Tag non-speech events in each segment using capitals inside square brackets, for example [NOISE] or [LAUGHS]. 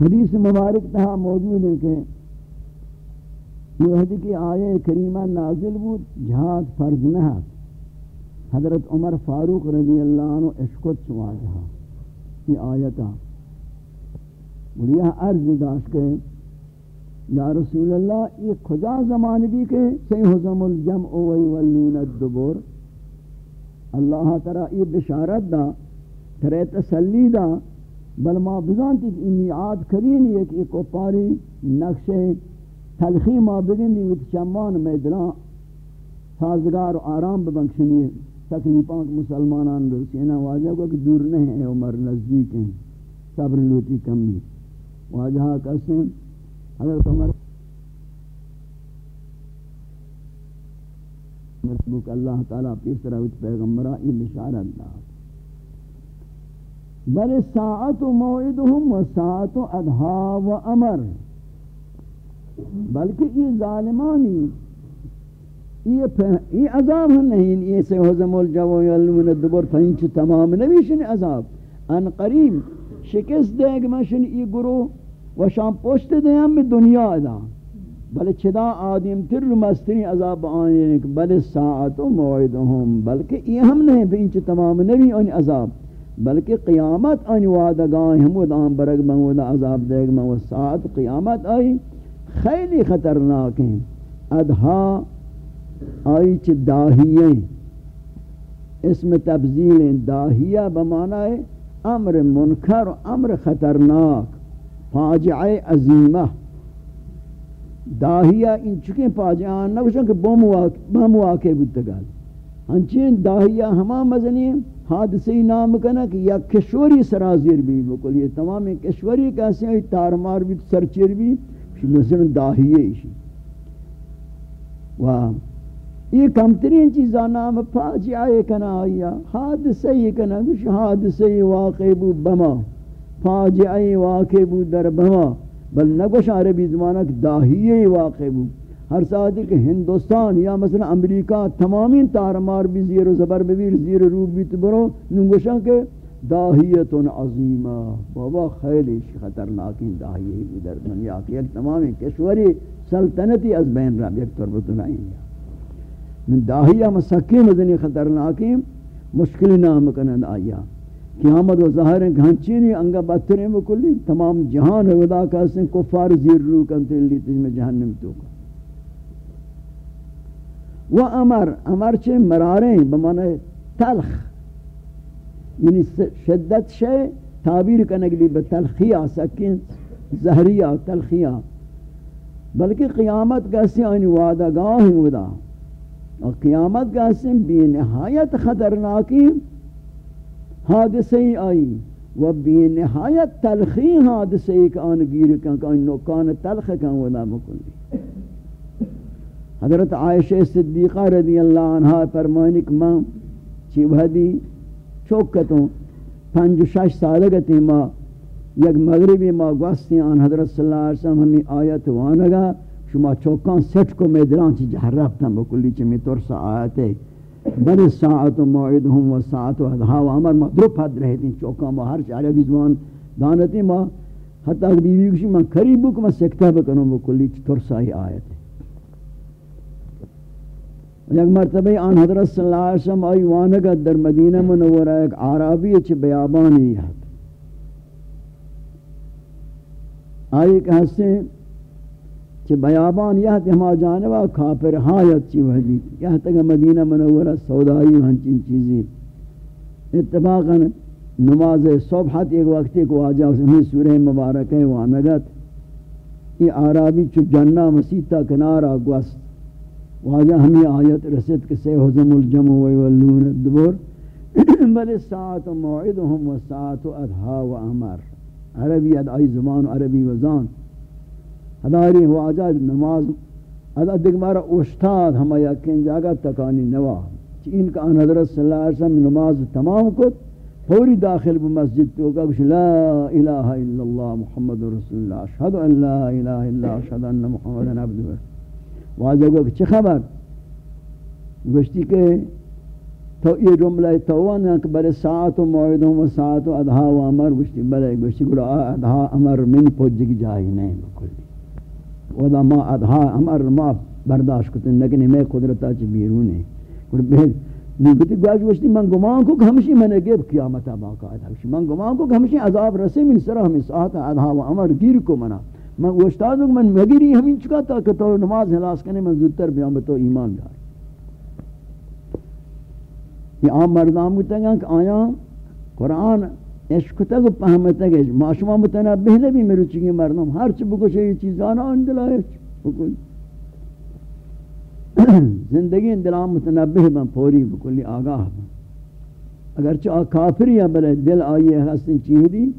حدیث مبارک تہا موجود ہے کہ یہ حدیث کی آیہ کریمہ نازل بود، جہاد فرض نہ حضرت عمر فاروق رضی اللہ عنہ اشکت سوا جہا یہ آیتا اور یہ عرض داشت کہ یا رسول اللہ، یہ کجا زمان زمانگی کے سیحزم الجمع ویولون الدبور اللہ تعالی یہ بشارت دا، ترے تسلی دا بل ما بزانتی کہ انی عاد کرین یہ کہ کو نقش تلخی ما بگندی ویت چمان میدلان سازگار و آرام ببنکشنی تکلیفان مسلمانان رسینا واجہ کو کہ دور نہیں ہے عمر نزدیک ہیں. صبر لوٹی کمی واجہ کسیں حضرت عمر مرتبک اللہ تعالیٰ پیس طرح وچ پیغمبرہ یہ بشارت دا بل ساعت موعدهم و ساعت ادھا و امر. بلکہ یہ ظالمانی، یہ عذاب نہیں، یہ سے حزم الجو یلمون الدبر فینچ تمام نبیشن عذاب. ان قریب شکست دے گا مشن یہ گروہ و شام پوشت دے ہم دنیا دا. بل چدا آدم تر مستری عذاب آنے بل ساعت و موعدهم، بلکہ یہ ہم نہیں فینچ تمام نبی ان عذاب. بلکہ قیامت آنی وعدگاہ ہمود آن برگ منگود عذاب دے گا منگود ساعت قیامت آئی خیلی خطرناک ہیں۔ ادھا آئی چھ داہییں اسم تبزیل داہیہ بمانا ہے۔ امر منکر و امر خطرناک۔ فاجع عظیمہ۔ داہیہ ان چکیں پاجعان ہاں، نہ کچھ کہ بم واقع بودتگال ہنچین داہیہ ہما مزنی ہیں۔ حادثی نام کنا کہ یا کشوری سرازیر بھی بکل، یہ تمام کشوری کیسے ہیں تارمار بھی، سرچیر بھی مثلا داہیہ اسی واہ یہ کمترین چیزا نام فاجعہ کنا آیا حادثہ یہ کنا کچھ حادثہ واقع بو بما فاجعہ واقع بو در بما، بل نگوش عربی زمانہ کہ داہیہ واقع بو۔ ہر ساتھ کہ ہندوستان یا مثلا امریکہ تمامین تارمار بھی زیر و زبر بھی زیر روب بھی تبرو نگوشاں کہ داہیت عظیمہ بابا خیلی خطرناکین داہیہ بھی در دنیا کی ایک تمامی کشوری سلطنتی از بین رب یک طربت لائیں گیا داہیہ مسکی مدنی خطرناکی مشکل نام کنند آیا قیامت و ظاہر ہیں گھنچینی انگا باتریں بکلی تمام جہان ودا کا سن کفار زیر رو کنتے لی میں جہنم تو کا۔ و امر امر چے مراریں بمانے تلخ. یعنی شدت شے تعبیر کرنے کے لیے کنگلی بتلخیہ سکین زہریہ تلخیہ بلکہ قیامت کیسے آئین وعدہ گاہ ودا اور قیامت کا اسم بے نہایت خطرناکی حادثی آئی و بے نہایت تلخی حادثی کا آن گیر کن کن نوکان تلخ کن ودا مکلی حضرت عائشہ صدیقہ رضی اللہ عنہ فرمانی کہ ماں چی وحدی چوکتوں، پنج شش سالگتی ماں یک مغربی ماں گوستی آن حضرت صلی اللہ علیہ وسلم ہمیں آیت وانگا، شما چوکان سٹ کو میدران چی جہر رفتن بکلی چی میں ترسا آیتے بل ساعت و موعدهم و ساعت و ادھا و عمر ما درپ حد رہتی چوکان ما ہر چارے بھی زمان دانتی ما۔ حتی کہ بیوی کشی من قریب بک ما سکتہ بکنوں بکلی چی ترسا ہی آیتے یک مرتبہ آن حضرت صلی اللہ علیہ وسلم آئی وانگت در مدینہ منورہ ایک عرابی چی بیابانی ہے آئی کہ ہستے کہ بیابان یہ ہما جانبا کافر حایت چی وحدی. یہ تک مدینہ منورہ سودائی ہنچین چیزی. اتفاقا نماز صبحت ایک وقتی کو آجا اس میں سورہ مبارک ہے وانگت. یہ آرابی چو جنہ مسیطہ کنارا گوست. واجہ ہمیں آیت رسد کہ سیحزم الجمع ویولون الدبور [CLEARS THROAT] بل ساعت موعدهم و ساعت ادھا و أمر. عربی ادھائی زمان عربی وزان ہداری واجہ نماز. ادا دگمارا استاد ہم یقین جاگا تکانی نوا. ان کا آن حضرت صلی اللہ علیہ وسلم نماز تمام کو فوری داخل بمسجد تو کہ لا الہ الا اللہ محمد رسول اللہ اشہد ان لا الہ الا اشہد ان محمد عبدہ واجہ کو چھ خبر؟ گشتی کہ تو یہ جملہ توان ہے کہ بلے ساعت و موعدوں و ساعت و ادھا و امر گوشتی بلے گوشتی گوڑا ادھا امر من پوجگ جائی نہیں بکلی. ودا ما ادھا امر ما برداشت کتن، لیکن میں قدرتا چی بیرون ہے گوڑا بہت نیگتی گواج گوشتی من گمان کو ہمشی میں نے گیب قیامتا باقاعدہ من گمان کو ہمشی عذاب رسے من سرہ ہمیں ساعت ادھا و امر گیر کو منا. من گوشتا دوں من مگیری ہمیں چکا تا کہ تو نماز حلاس کرنے من زودتر بیان بتو ایمان جائے یہ عام مردان بودتا گا کہ آیا قرآن عشق تک پہمتا گا معاشمہ متنبہ نبی میرے چکی مردم، ہر چی بکو یہ چیز آنا اندلائے بکل۔ زندگی اندلام متنبہ بن پوری بکلی آگاہ بن۔ اگرچہ کافری ہے بلے دل آئی حسن چیز دی۔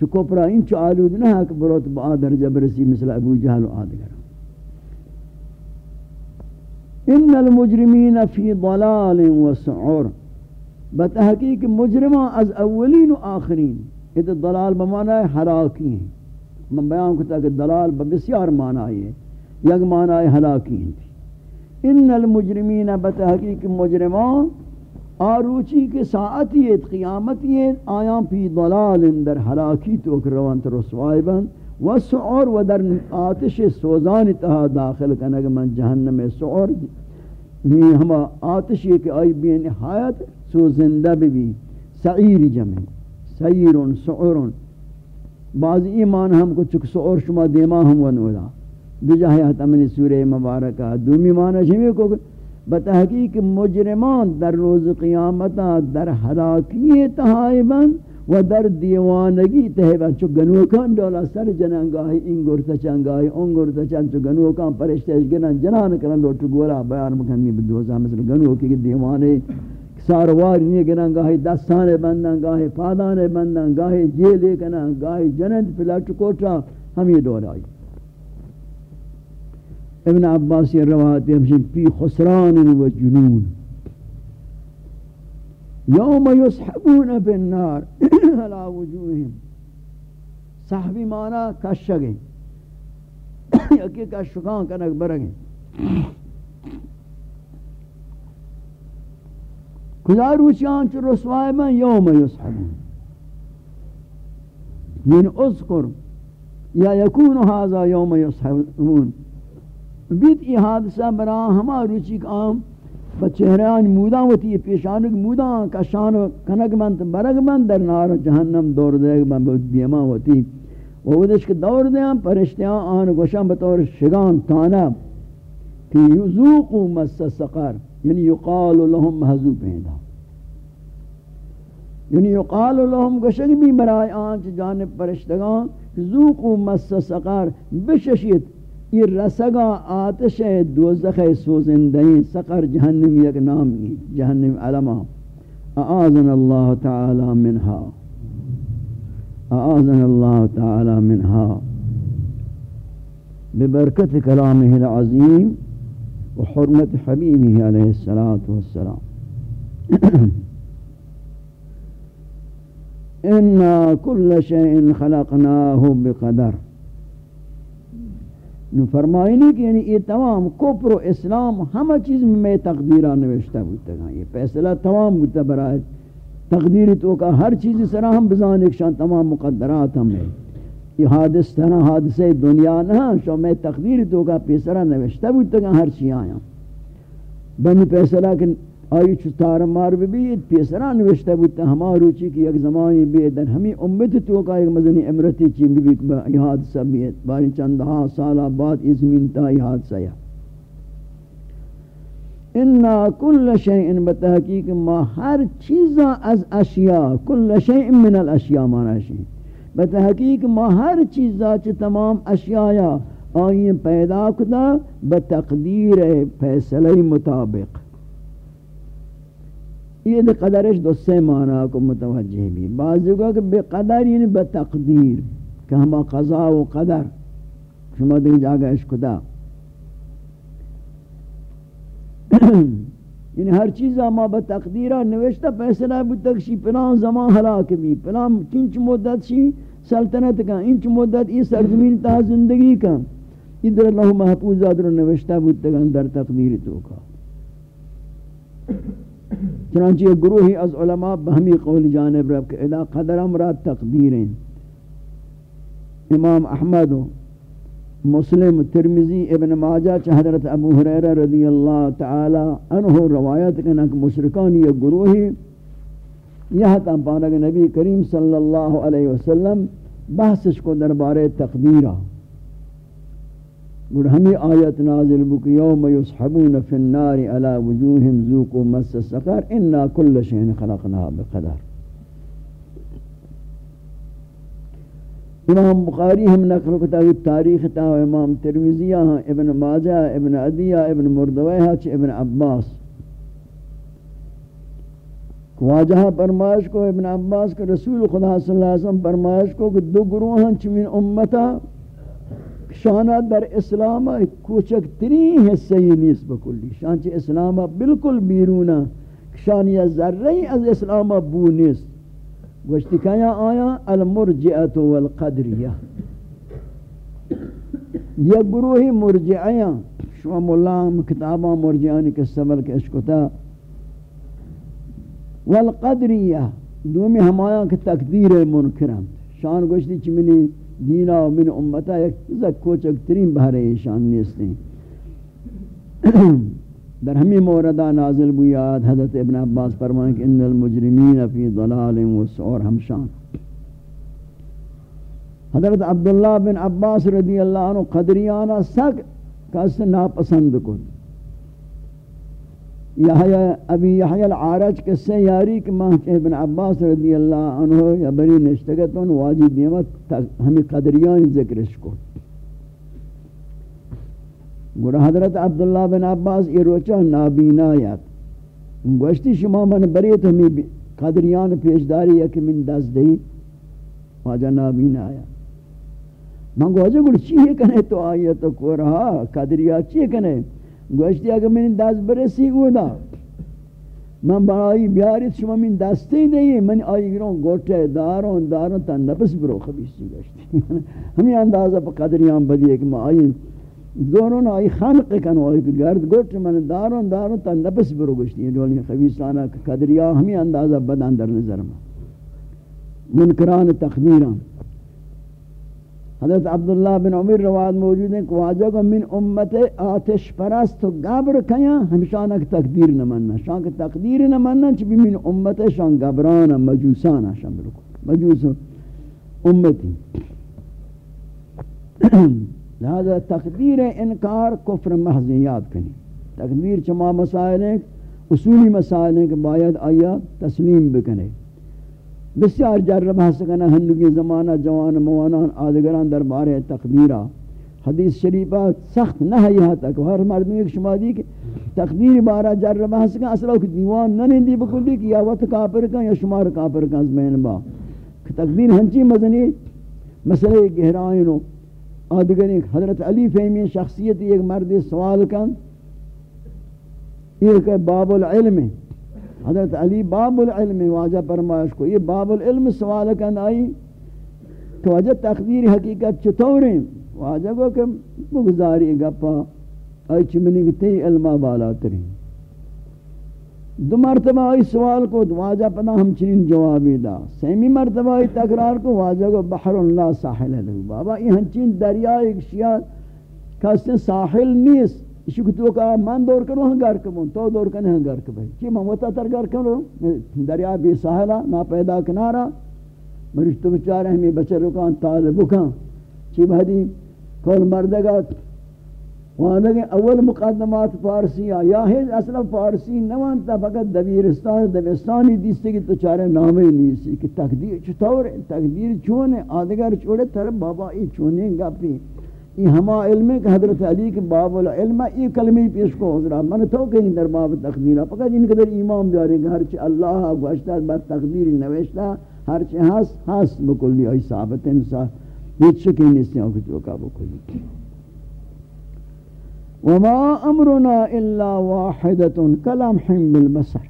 چکو پرا ان چو آلود نہ ہے کہ بروت با درجہ برسی مثل ابو جہل و آدگر ان المجرمین فی ضلال و سعور. بتحقیق مجرمان از اولین و آخرین. یہ تو ضلال بمعنی ہے، حلاکی ہیں. من بیان کرتا کہ ضلال بسیار معنی ہے، یک معنی ہے حلاکی ہیں. ان المجرمین بتحقیق مجرمان آروچی کے ساعتیت قیامتیت آیاں فی ضلال در حلاکی تو کروانت رسوائی بند. و سعور و در آتش سوزان تہا داخل کنگ من جہنم سعور یہ ہما آتش یہ کہ آئی بے نہایت سوزندہ بھی بھی سعیر جمع. سعیر سعور بعض ایمان ہم کو چک سعور شما دیما ہم ونولا دو جاہیت امن سورہ مبارکہ. دومی معنی شمی کو بتحقیق مجرمان در روز قیامتا در حلاکی تہائی و در دیوانگی تہیبا چو گنوکان دولا سر جنانگاہی این گرتا چانگاہی اون گرتا چان چو گنوکان پرشتش گنان جنان کرن لوٹو گورا بیان مکنی بدوزا مثل گنوکی کی دیوانے سارواری نہیں گنان گاہی دستانے بندن گاہی پادانے بندن گاہی جیلے کنان گاہی جنند پلا چکوٹا ہم یہ دور آئی ابن عباس روایت ہمشن پی خسران و جنون۔ یوم یسحبون فی النار [CLEARS THROAT] علا وجوہم صحبی مانا کشگیں۔ [CLEARS THROAT] یکی کشکان کنک برگیں۔ کجا روچیان چو رسوائی من یوم یسحبون۔ یعنی اذکر یا یکون هذا یوم یسحبون۔ بیت ای حادثہ برا ہما روچی کام بچہران مودا ہوتی ہے پیشانک مودا، کشان و کنک منت برگ من در نار جہنم دور دے من بہت دیما ہوتی وہ ودش کے دور دے پرشتیاں آن گوشان بطور شگان تانا۔ کہ یذوقوا مس سقر یعنی یقال لهم محذو پیدا۔ یعنی یقال لهم گوشن بھی برائے آن جانب پرشتگان۔ ذوقوا مس سقر، بششیت یہ رسگا آتش دوزخ سوزندہی سقر جہنم یک نامی جہنم علمہ اعاذن اللہ تعالی منہا اعاذن اللہ تعالی منہا ببرکت کلامہ العظیم وحرمت حبیبہ علیہ السلام [COUGHS] إِنَّا كُلَّ شَيْءٍ خَلَقْنَاهُ بِقَدَرٍ. نو فرمائی نہیں کہ یعنی یہ تمام کفر و اسلام ہمہ چیز میں تقدیرہ نوشتہ بودتا گا۔ یہ فیصلہ تمام بودتا برای تقدیر تو کا ہر چیز سرا ہم بزان ایک شان تمام مقدرات ہم میں یہ حادث تنا حادثہ دنیا نہ، شو میں تقدیر تو کا پیسرا نوشتہ بودتا گا، ہر چیز آیا۔ بنی فیصلہ کہ آئی چتار مار بھی پیسرا نوشتہ بودتا ہما روچی کی ایک زمانی بھی در ہمیں امت تو کا ایک مزنی امرتی چی بھی یہ حادثہ بھی ہے۔ باری چند ہاں سالہ بعد اس منتا یہ حادثہ یا۔ انا کل شیئن بتحقیق، ما ہر چیزا از اشیاء، کل شیئن من الاشیاء مانا شیئن بتحقیق، ما ہر چیزا چی تمام اشیاء آئین پیدا کتا، بتقدیر فیصلہ مطابق۔ یہ دے قدرش دو سے معنی کو متوجہ بھی بعض جگہ کہ بے قدر یعنی بے تقدیر کہ ہما قضاء و قدر. شما دیکھ جاگہ اس خدا یعنی ہر چیز ہما بے تقدیرہ نوشتہ فیصلہ بھی تکشی پلان زمان حلاک بھی پلان چنچ مدت شی سلطنت کا انچ مدت؟ یہ سرزمین تا زندگی کا ادھر اللہ محفوظ ادھر نوشتہ بھی تک اندر تقدیر تو کا چنانچہ یہ گروہی از علماء بہمی قول جانب رب کہ ادا قدر امرات تقدیریں امام احمد مسلم ترمزی ابن ماجہ چہ حضرت ابو حریرہ رضی اللہ تعالی عنہ روایت کہ مشرکان یہ گروہی، یہ تم پانک نبی کریم صلی اللہ علیہ وسلم بحثش کو دربار تقدیرہ۔ اور ہمیں آیت نازل بک، یوم یسحبون فی النار علی وجوہم، ذوقوا مس سقر، انا کل شیء خلقنا بقدر۔ امام بخاری ہم نقل کتا تاریخ تا امام ترمذی ابن ماجہ، ابن عدیہ، ابن مردویہ چ ابن عباس۔ واجہ فرمائش کو، ابن عباس کے رسول خدا صلی اللہ علیہ وسلم فرمائش کو کہ دو گروہ ہیں چمین امتا شانہ در اسلام کوچک ترین حصہ ہی نیس بکلی، شانچہ اسلام بالکل بیرونا شانیہ ذرہی از اسلام بو نیس گوشتی کیا آیا؟ المرجعت والقدریہ. یہ گروہی مرجعیاں، شما مولا کتاباں مرجعانی کے سبل کے اشکتا والقدریہ، دومی ہمایا کہ تقدیر منکرم. شان گوشتی چی منی دینا و من امتا یک زک کوچک ترین بہرے شان نیستیں در ہمی موردہ نازل بویاد حضرت ابن عباس فرمائیں کہ ان المجرمین فی ضلال و سعور ہمشان حضرت عبداللہ بن عباس رضی اللہ عنہ قدریانا سک کس ناپسند کو ابی یحیی العارج کے سے یاری کہ ماں کہ ابن عباس رضی اللہ عنہ یا بری نشتگتون واجی دیمت ہمیں قدریان ذکرش کو گوڑا حضرت عبداللہ بن عباس یہ روچہ نابینا یاد۔ گوشتی شما من بریت ہمیں قدریان پیشداری ہے کہ من دست دہی۔ واجہ نابینا آیا من گوشتی گوڑا چیئے کنے تو آئیے تو کو رہا قدریان چیئے کنے؟ گوشتی اگر من دست برسی گودا. من برای بیارید شما من دستی نہیں من آیگران گوٹے داروں داروں تا نفس برو خبیشتی ہم [LAUGHS] همین اندازہ پا قدریان بدیه که ما آیین دورون آی خلق کن ائی گرد گوٹ من داروں دارون تا نفس برو گوشتی. این دولی خبیستانا قدریان همین اندازہ بد اندر نظر ما. منکران تقدیران حضرت عبداللہ بن عمر رواد موجود ہیں کہ واجہ کو من امت آتش پرست و گبر کیا ہمشانہ کی تقدیر نہ مننا شان کی تقدیر نہ مننا چبی من امت شان گبرانا مجوسانا شان برکو مجوس امتی۔ [CLEARS THROAT] لہذا تقدیر انکار کفر محض یاد کنی۔ تقدیر چما مسائل ہیں، اصولی مسائل ہیں کہ باید آیا تسلیم بکنے۔ بسیار جرب حسکنا ہنگی زمانہ، جوان، موانان، آدگران دربار تقدیرہ۔ حدیث شریفہ سخت نہ ہے یہاں تک۔ ہر مرد ایک شما دی کہ تقدیر بارا جرب حسکنا اصلا کہ دیوان نہ نندی بکلی کہ یا وقت کافر کا یا شمار کافر کا زمین با۔ کہ تقدیر ہنچی مزنی مسئلہ گہرائنو آدگرین حضرت علی فہمی شخصیت ایک مرد سوال کن۔ یہ کہ باب العلم۔ ہے حضرت علی باب العلم واجہ فرمائش کو، یہ باب العلم سوال کن آئی، تو وجہ تقدیر حقیقت چطور ہیں واجہ کو کہ بگزاری گپا، آئی چمنی گتے علمہ بالا ترین۔ دو مرتبہ آئی سوال کو واجہ پتا ہم چنین جوابی دا۔ سیمی مرتبہ آئی تقرار کو، واجہ کو بحر اللہ ساحل ہے۔ بابا، یہ ہنچین دریا ایک شیعہ، کہتے ساحل نیست۔ اسی کو تو کہا من دور کرو ہاں گھر کبھوں تو دور کرنے ہاں گھر چی من وطا تر گھر کرو دریا بی ساحلہ نا پیدا کنارا مرش تو بچارے ہمیں بچے رکان طالب کان چی بہدی کول مردگا وہاں لگے اول مقدمات فارسی یا ہے اصلا فارسی نوانتا فقط دبیرستان دبیرستانی دیستے کی تو چارے نامے نہیں سی کہ تقدیر چطور ہے تقدیر چونے آدھگر چوڑے تر بابا ای چونے گا پی یہ ہما علم کہ حضرت علی کے باب العلم یہ کلمی پیش کو حضرات من تو کہیں در باب تقدیر، فقط ان قدر امام دارے کہ ہر چی اللہ گوشتا بات تقدیر نوشتا ہر چی ہس ہس بکلی ای ثابت انسا ہیچ شکی نہیں ہو کہ چوکا بکلی وما امرنا الا واحدۃ کلمح بالبصر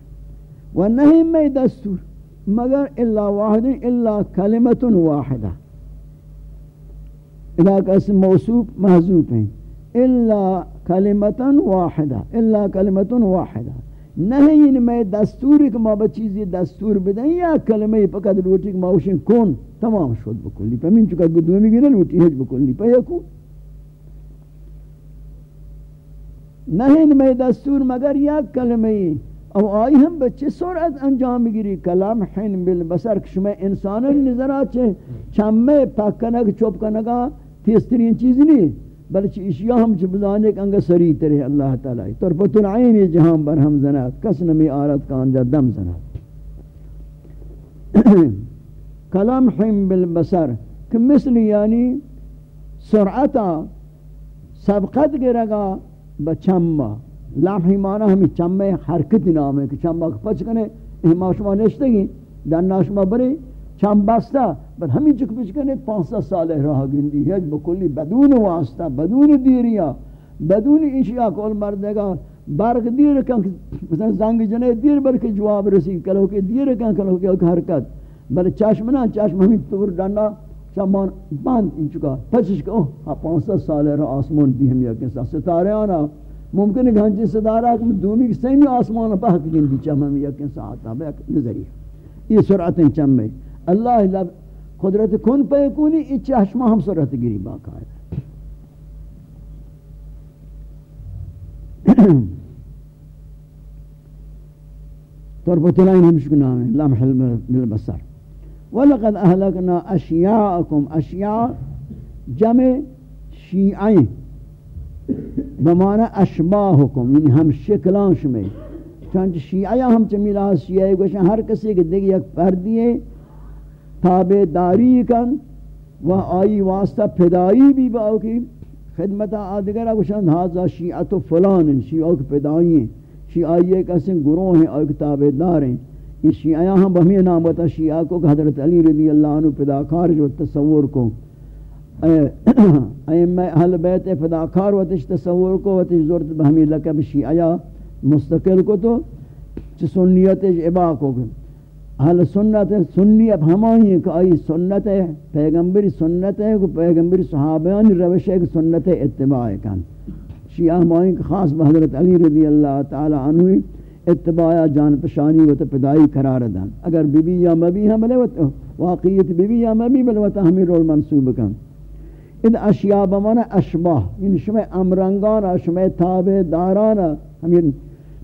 ونہی میں دستور، مگر الا واحد، الا کلمۃ واحدہ۔ اذا کا اسم موصوف محذوف ہیں۔ الا کلمتا واحدہ، الا کلمتا واحدہ۔ نہیں یعنی میں دستور کہ ما بچیزی دستور بدیں یا کلمہ پکت لوٹی کہ ما اوشن کون؟ تمام شد بکلی پہ من چکا گدومی گی لوٹی ہج بکلی پہ یکو۔ نہیں یعنی میں دستور مگر یا کلمہ او آئی ہم بچے سرعت انجام گیری؟ کلام حین بالبسر کشمہ انسان نظرات چھے چمے پاکنگ چوب کنگا تیسترین چیز نہیں بلچہ اشیاء ہم چھ بزانے کہ انگا سری ترے اللہ تعالی۔ طرفت العین جہاں بر ہم زنات، کس نمی آرد کا انجا دم زنات۔ [COUGHS] کلام حیم بالبسر کہ مثل یعنی سرعتا، سبقت گرگا بچمہ لامحی معنی ہمیں چمہ حرکت نام ہے کہ چمہ پچ کنے اہما شما نشتے گی دننا شما بری چم بستا بل ہمیں چک پچ کنے پانسہ سال راہ گندی. ہے بکلی بدون واسطہ بدون دیریا، بدون اشیاء کول مردے گا برق دیر کن مثلا زنگ جنے دیر بر بلکہ جواب رسی کلو کے دیر کن، کلو کے حرکت. بل چشم نا چشم ہمیں تور ڈنڈا چمان بند ان چکا. پچش کہ اوہ پانسہ سال راہ آسمان دی ہم یکن سا ستارے آنا ممکن ہے گھنچے صدارہ کہ دومی کی سیمی آسمان پاک گندی، چم ہم یکن سا آتا بے نظریہ یہ سرعتیں چم میں اللہ لب قدرت کن پہ کونی، ای چشمہ ہم سرعت گری باقا ہے۔ تربط لائن ہمشک نام ہے، لمح بالبصر ولقد اہلکنا اشیاءکم اشیاء جمع شیعین بمعنی اشباہکم یعنی ہم شکلان شمی چانچہ شیعہ ہم چمیلہ شیعہ گوشن، ہر کسی کے دیکھ یک پردی ہے۔ تابع داری کن و آئی واسطہ پدائی بھی باو کی خدمت آدگرہ گوشن حاضر شیعت فلان شیعہ کی پدائی ہیں، شیعہ ایک ایسے گروہ ہیں اور تابع دار ہیں۔ یہ شیعہ ہم بہمی نام بتا شیعہ کو کہ حضرت علی رضی اللہ عنہ پداکار جو تصور کو۔ ائمہ [COUGHS] اہل بیت فداکار و تش تصور کو و تش ضرورت بہمی لقب شیعہ مستقل کو تو سنیت ابا کو۔ اہل سنت سنی اب ہمائی کہ آئی سنت ہے، پیغمبر سنت ہے، کہ پیغمبر صحابیان روش ہے کہ سنت اتباع کن۔ شیعہ ہمائی کہ خاص بحضرت علی رضی اللہ تعالی عنہ اتباع جان پشانی و تپدائی قرار دن۔ اگر بی بی یا مبی ہم بلے واقعیت بی بی یا مبی بلے و تحمیر المنصوب کن۔ ان اشیاء بمانا اشباہ ان شمع امرنگانا، شمع تابع دارانا ہمیں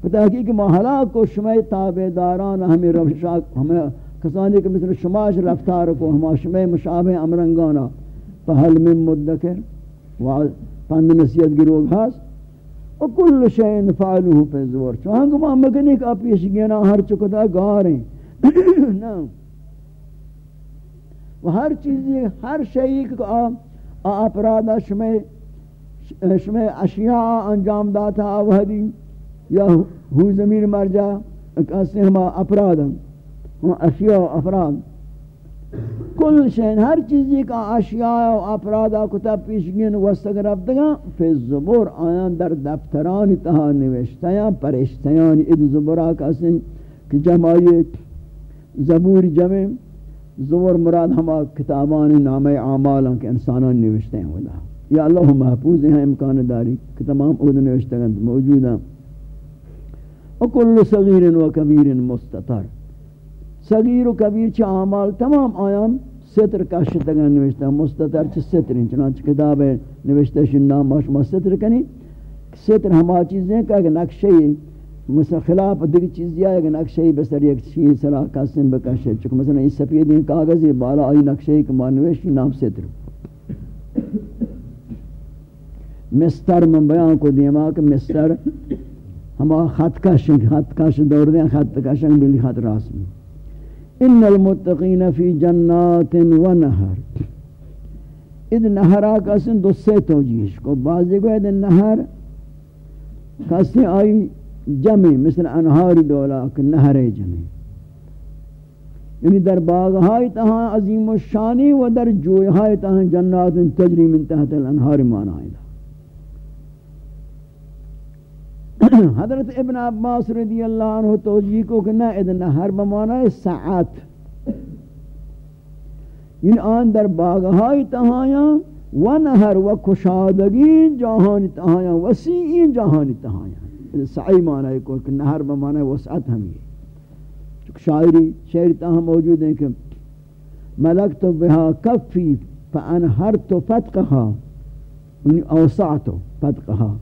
بتحقیق محلہ کو شمع تابعداران ہمیں روشاک ہمیں کسانی کے مثل شماش رفتار کو، ہما شمع مشابہ امرنگانا۔ فہل من مدکر، و پند نسیت گروگ ہاس۔ و کل شئین فعلوہ پہ زور۔ چوہاں کو ماں مکنی کا پیش گینا ہر چکتا گاریں [COUGHS] نا و ہر چیزی، ہر شئی کو اپراد شمع شمع اشیاء انجام داتا آوہدی۔ یا ہو زمین مرجع، کسی ہما اپراد ہم اشیاء و افراد۔ کل شین ہر چیزی کا اشیاء و افرادا کتاب پیشگین وستگ رفتگا فی الزبور آیان در دفتران تہا نوشتیاں پرشتیان اد زبورا کسی کہ جمعی زبور جمع زور مراد ہما کتابان نام اعمال کے انسانان نوشتے ہیں۔ یا اللہ محفوظ ہیں، امکان داری کہ تمام اود نوشتے موجود ہیں۔ وکل صغیر و کبیر مستطر. صغیر و کبیر چھ اعمال؟ تمام آیام ستر کا شتگان نوشتے مستطر چھ ستر ہیں؟ چنانچہ کتاب ہے نوشتے نام ماشما ستر کنی. ستر ہما چیزیں کہ نقشے مثلا خلاف دیگر چیزی آئے گا نقشہی بسر ایک چیز صلاح قسم بکشے. چکہ مثلا اس سفیدین کاغذی بالا آئی نقشہی کمانویشی نام ستر. مستر من بیان کو دیما کہ مستر ہما خط کشن خط کشن دور دیں خط کشن بلی خط راس میں إن المتقین فی جنات و نہر اد نہرہ کسن دو سے توجیش کو بعضی کو اد نہر کسی آئی جمع مثل انہار دولا کہ نہر جمع یعنی در باغہائی تہاں عظیم الشانی و در جوہائی تہاں جنات تجری من تحت الانہار معنی [CLEARS THROAT] حضرت ابن عباس رضی اللہ عنہ توجیہ کو کہ نہ ادن نہر بمعنی ساعت۔ یعنی آن در باغہائی تہاں و نہر و کشادگی جہانی تہاں وسیعی جہانی تہاں سعی معنی کو کہ نہر بمعنی وسعت ہم یہ۔ شاعری شعر تاہم موجود ہیں کہ ملکت بها کفی فانہرت فتقها یعنی اوسعت فتقها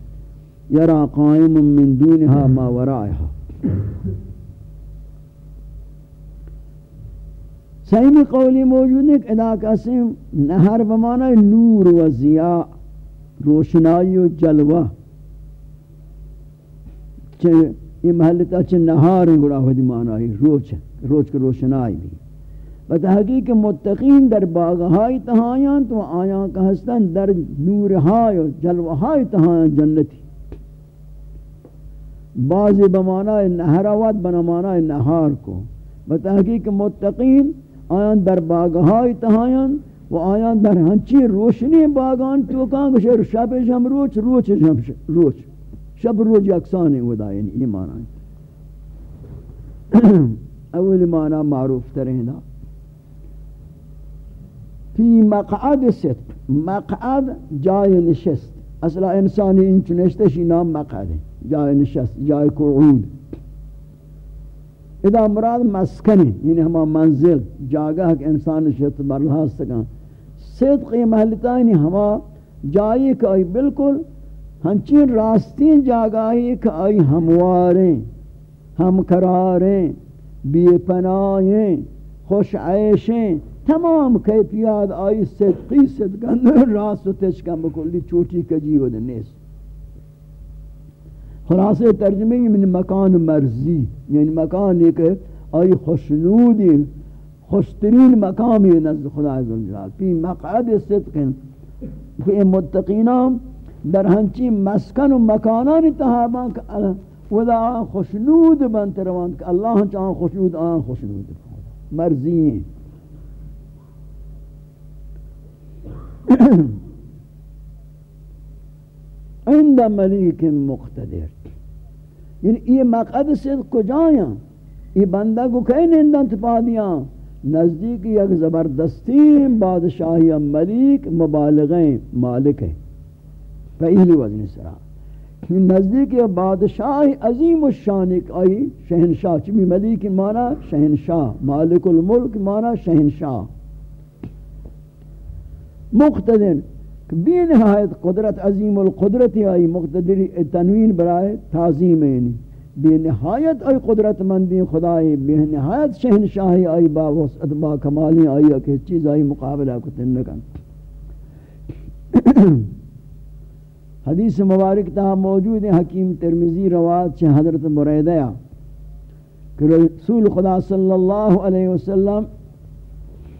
یرا قائم من دونها ما ورائها. صحیح قولی موجود ہے کہ ادا قسم نہر بمعنی نور و ضیاء روشنائی و جلوہ. یہ محلتا چھ نہار گڑا ہو دی معنی روچ روچ کے روشنائی بھی. بتحقیق متقین در باغہائی تہایاں تو آیاں کا ہستن در نورہائی و جلوہائی تہایاں جنتی. بعضی بمعنی نہروت بنمعنی نہار کو. بتحقیق متقین آیاں در باغہائی تہایاں و آیاں در ہنچی روشنی باغان تو کان گشر شب شم روچ روچ شم روچ. شب روچ یکسان ودا یعنی یہ معنی [CLEARS THROAT] اول معنی معروف ترین دا فی مقعد صدق. مقعد جای نشست. اصلا انسانی انچو نشتشی نام مقعد ہے جای نشست، جای قعود. ادا مراد مسکن یعنی ہما منزل جاگہ کہ انسان نشست برلحاظ سکان صدق محلتا یعنی ہما جائی کہ آئی بالکل ہنچین راستین جاگائی کہ آئی ہمواریں ہم کراریں بے پناہیں خوش عیشیں تمام کیفیات آئی صدقی صدقن [LAUGHS] راست و تشکن بکلی چوٹی کجی ہو دنیس خلاصے ترجمے من مکان مرضی یعنی مکان ایک آئی خوشنودی، خوشترین مقامی نزد خدا عزوجلال فی مقعد صدق۔ فی متقینام در ہنچی مسکن و مکانان تحابان ودا آن خوشنود بنت روان کہ اللہ چاہاں خوشنود، آن خوشنود۔ مرضی ہیں۔ [COUGHS] عند ملیک مقتدر. یعنی یہ مقعد صدق کو جائیں یہ بندہ کو کہیں نندن تپا دیاں نزدیک یک زبردستی بادشاہی ملیک مبالغیں مالک ہیں. پہلی وزن سرا یعنی نزدیک بادشاہ عظیم الشان آئی شہنشاہ چمی ملیک مانا شہنشاہ، مالک الملک مانا شہنشاہ. مقتدر بی نہایت قدرت عظیم القدرت آئی مقتدری تنوین برائے تعظیم اینی۔ بے نہایت آئی قدرت مندی خدای، بے نہایت شہنشاہی آئی با وسعت، با کمالی آئی کہ چیز آئی مقابلہ کو تنکن حدیث مبارک تہا موجود ہے حکیم ترمیزی روایت چھے حضرت مریدہ کہ رسول خدا صلی اللہ علیہ وسلم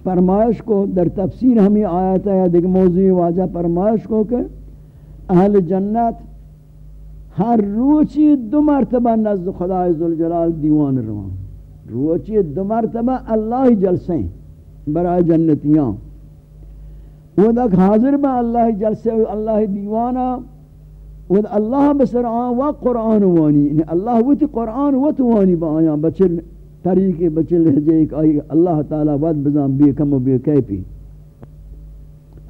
فرمائش کو در تفسیر ہمیں آیت ہے یا دیکھ موضوع واجہ فرمائش کو کہ اہل جنت ہر روچی دو مرتبہ نزد خدا عزوجلال دیوان روان روچی دو مرتبہ اللہ جلسیں برای جنتیاں۔ وہ تک حاضر با اللہ جلسے اللہ دیوانا وہ اللہ بسر آن و قرآن وانی۔ یعنی اللہ وہ تی قرآن و توانی با آیاں۔ بچل طریقے بچل لہجے ایک آئی، اللہ تعالی ود بزان بے کم و بے کیپی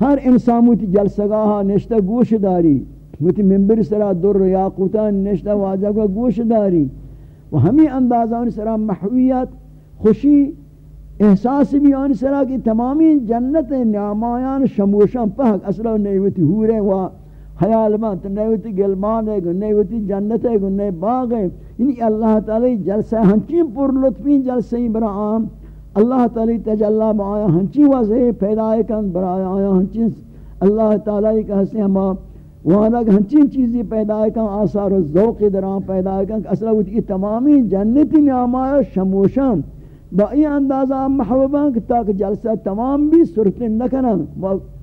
ہر انسان وہ تی جلسگاہا نشتہ گوش داری متی ممبر سرا در یاقوتان نشتا واجہ کو گوش داری و ہمیں اندازان سرا محویت خوشی، احساس بھی آن سرا کی تمامی جنت نعمایان شموشان پہک، اصلا نیوتی ہورے و خیال مانت نیوتی گلمان ہے نیوتی جنت ہے نئی باغ ہے یعنی اللہ تعالی جلسہ ہنچین پر لطفین جلسہ برا عام اللہ تعالی تجلہ با آیا ہنچین وضع پیدا کن برا آیا ہنچین اللہ تعالی کا حسن ہم وہاں ہنچین چیزی پیدا ہے کہ آثار و ذوق دران پیدا ہے کہ اصلا وہ تمامی جنتی نعمایا شموشم با ای اندازہ محبوباں کہ تاکہ جلسہ تمام بھی صورتیں نہ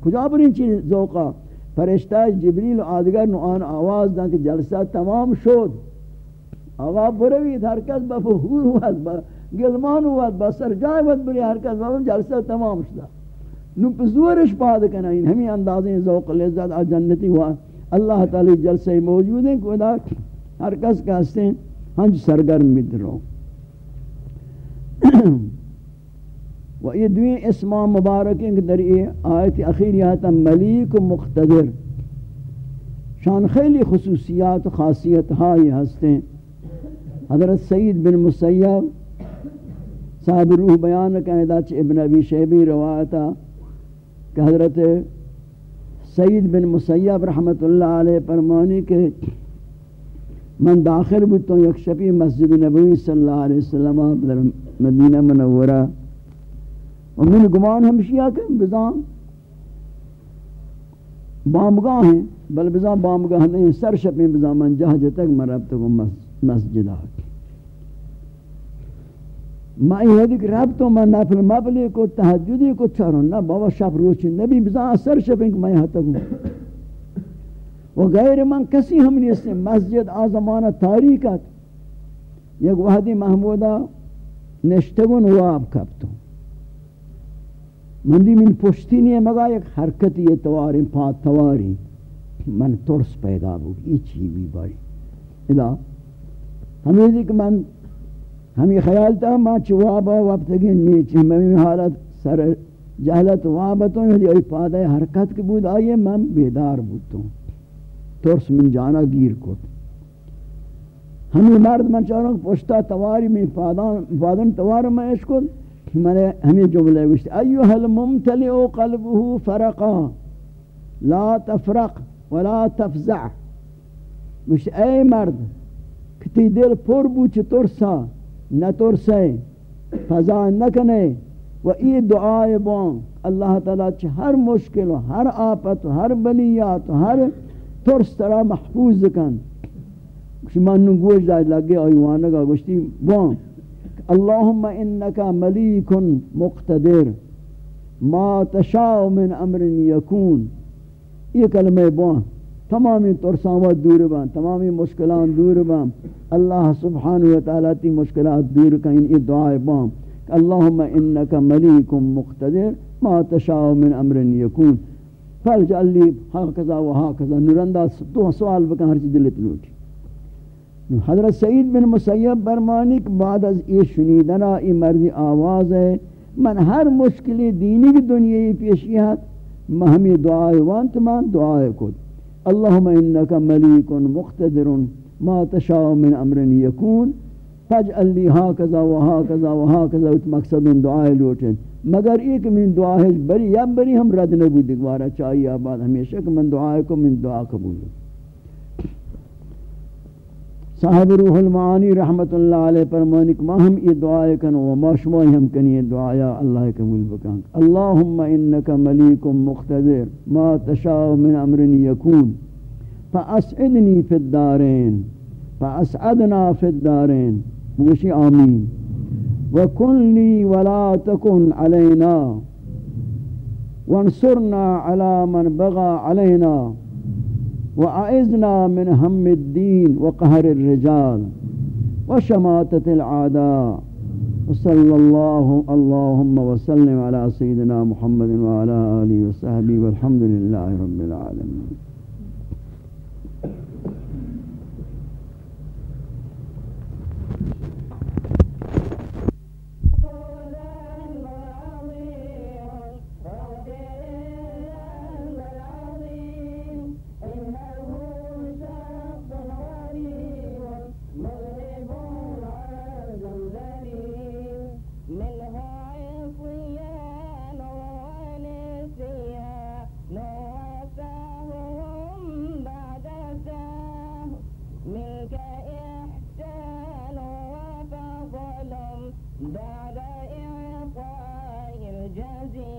کجا پر چیز ذوقا فرشتہ جبریل و آدگر نوان آواز دن کہ جلسہ تمام شد. آقا بروید ہر کس بفہور ہوت با گلمان ہوت با سر جائے ود بری ہر کس بفہور جلسہ تمام شد. نو پزورش پاد کنن ہمیں اندازیں ذوق لذت آ جنتی ہوا اللہ تعالی جلسے موجود ہیں کہ ہر کس کا ہنج ہنج سرگرم مدرو [CLEARS THROAT] و یہ دوئیں اسمام مبارک ہیں کہ در یہ آیت اخیر یہاں ملیک و مقتدر شان خیلی خصوصیات و خاصیت ہائی ہستے حضرت سعید بن مسیب صاحب روح بیان چھ ابن ابی شیبی روایتا کہ حضرت سعید بن مسیب رحمت اللہ علیہ فرمانی کے من داخل بودتوں یک شبی مسجد نبوی صلی اللہ علیہ وسلم مدینہ منورہ۔ و من گمان ہمشیہ کہ بزان بامگاہ ہیں، بل بزان بامگاہ نہیں سر شپیں بزان من جہج تک مرب تک مسجد آتی ما یہ دیکھ رب تو من نفل مبلی کو، تحجدی کو چارون نا بابا شب روچی نبی بزان سر شپیں کہ میں یہاں تک ہوں۔ و غیر من کسی ہم نہیں سے مسجد آزمانہ تاریخت یک وحدی محمودہ نشتگون واب کبتو مندی من پشتی نہیں مگا یک حرکتی تواری پات تواری من ترس پیدا بود ای چی بھی باری. ادا، ہمیں دیکھ من ہمیں خیال تھا ما چوابا وابتگی نیچی ہمیں حالت سر جہلت وابتوں یہ یعنی پادہ حرکت کی بود، آئیے من بیدار بودتوں ترس من جانا گیر کو ہمیں مرد من چاہوں پوشتا تواری میں فادن توار میں اس کو ہمیں جملے گوشت ایوہ الممتلئ قلبه فرقا، لا تفرق ولا تفزع. گوشت، اے مرد، کتی دل پر بوچ ترسا نہ ترسے فضا نکنے، و ای دعائے بان. اللہ تعالیٰ چھ ہر مشکل و ہر آپت ہر بلیات و ہر ترس ترا محفوظ کن. شمان نو گوش داد لگے ایوانہ کا گوشتی بون اللهم انك مليك مقتدر ما تشاء من امر يكون یہ کلمہ بون تمامی ترساوات دور بان، تمامی مشکلات دور بان۔ اللہ سبحانہ وتعالی تی مشکلات دور کن، یہ دعائے بان اللهم انك مليك مقتدر ما تشاء من امر يكون فالجعل لي هكذا وهكذا نرندا تو سوال بکن، ہر چیز دلت لوٹی۔ حضرت سعید بن مسیب برمانی کہ بعد از یہ شنیدنا ای مرضی آواز ہے، من ہر مشکل دینی کی دنیای پیشیات ما ہمیں دعائے وانت من دعائے کد اللہم انکا ملیک مقتدر، ما تشاء من امر یکون۔ فجعل لی هاکذا و هاکذا و هاکذا مقصد دعائے لوٹیں مگر ایک من دعائے بری یا بری ہم رد نبو دگوارا چاہیے آباد، ہمیشہ کہ من دعا کو من دعا قبول۔ صاحب روح المعانی رحمت اللہ علیہ فرمانی کہ ما ہم یہ دعا کنو وما شما ہم کنی یہ دعا اللہ قبول بکان اللہم انکا ملیک مقتدر، ما تشاء من امر یکون۔ فاسعدنی فی الدارین، فاسعدنا فی الدارین۔ موشی آمین۔ وكن لي ولا تكن علينا وانصرنا على من بغى علينا وعائزنا من هم الدين وقهر الرجال وشماتة العداء وصلى الله اللهم وسلم على سيدنا محمد وعلى آله وصحبه والحمد لله رب العالمين But I am for you, Jesse.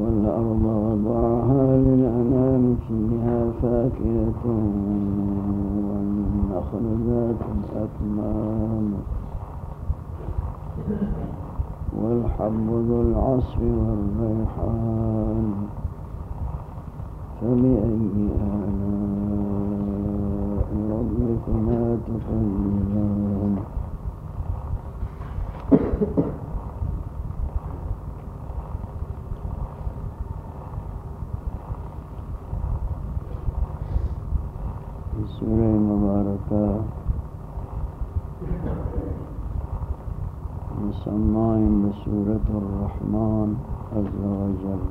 والأرض وضعها للأنام فيها فاكهة والنخل ذات الأكمام. والحب ذو العصف والريحان. فبأي آلاء ربكما تكذبان؟ سورہ مبارکہ۔ مسمائن بسورة الرحمن عز وجل۔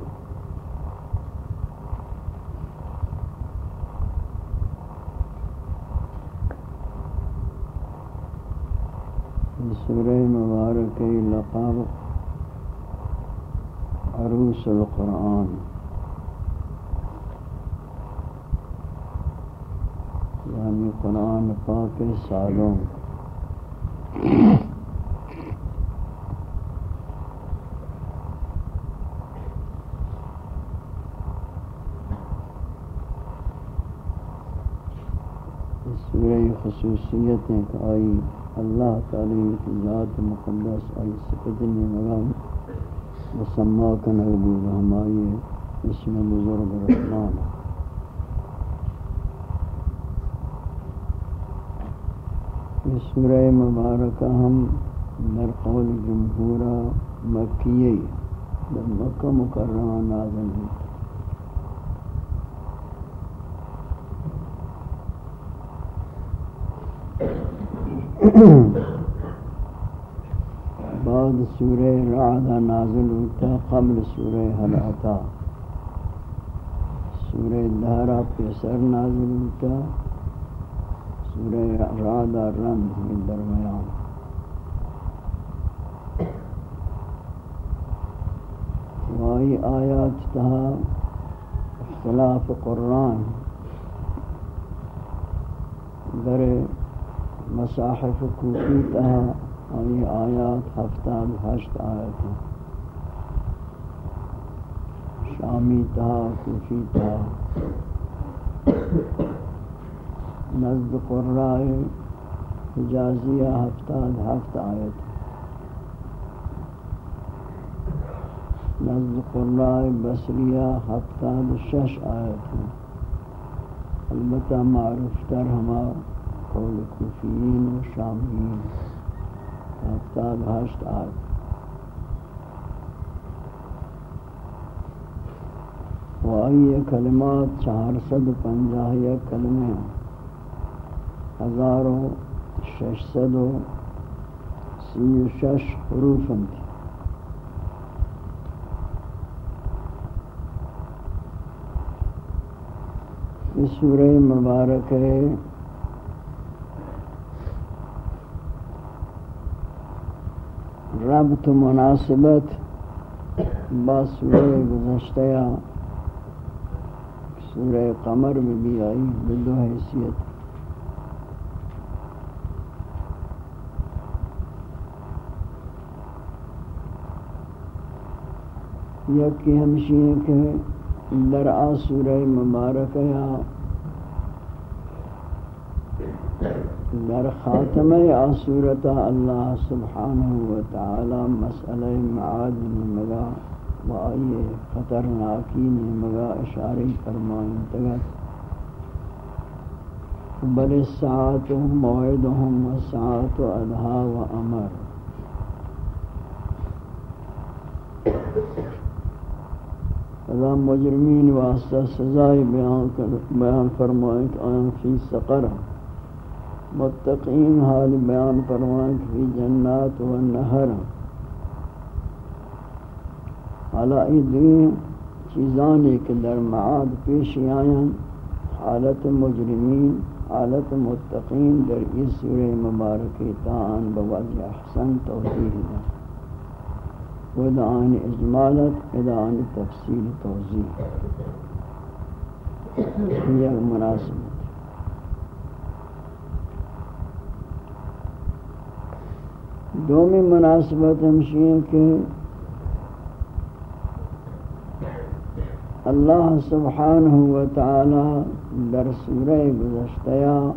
سورہ مبارک لقب عروس القرآن۔ یعنی قرآن پاک سالوں سورہ خصوصیت ہیں کہ آئی اللہ تعالی کی ذات مقدس آئی سکتنی مغام مسمع کا نقبول ہمائی اسم بزرگ رحمان سورہ مبارکہ ہم در قول جمہورہ مکیہ در مکہ مکرمہ نازل ہوئی۔ بعد سورہ رعد نازل ہوتا، قبل سورہ حلاتا سورہ دہرہ پیسر نازل ہوتا۔ سورہ رعد رند من درمیان۔ وائی آیات تہا اختلاف قرآن، در مصاحف کوفی تہا آئی آیات ہفتاد ہشت آیت ہیں شامی تہا کوفی تہا نزد قرآن حجازیہ ہفتاد ہفت آیت نزد قرآن بصریہ ہفتاد شش آیت البتہ معروف تر ہما قول کوفیین و شامیین۔ ہفتاد ہشت آیت۔ و آئی کلمات چار سد پنجاہ یک کلمے ہزار و شش سد و سی و شش حروف تھی اس سورہ مبارک ہے۔ ربط مناسبت با سورہ گزشتہ سورہ قمر میں بھی آئی بدو حیثیت۔ یکی ہمشی ہے کہ در آسورہ مبارک یا در خاتمہ آسورتا اللہ سبحانہ وتعالی مسئلہ معاد مگا و آئیے خطرناکی مگا اشاری فرمائن تگت بل الساعت موعدهم والساعت ادھا و امر فضا مجرمین واسطہ سزائی بیان, کر بیان فرمائیں کہ آیاں فی سقر۔ متقین حال بیان فرمائیں کہ فی جنات و نہر۔ حالا ایدین چیزانی کہ در معاد پیش آیاں حالت مجرمین حالت متقین در اس سورہ مبارکی تان بوضع احسن توضیح دا ودعان اجمالت ادعان تفصیل توضیح. یہ مناسبت. دومی مناسبت ہمشی ہے کہ اللہ سبحانہ و تعالی در سورہ گزشتیا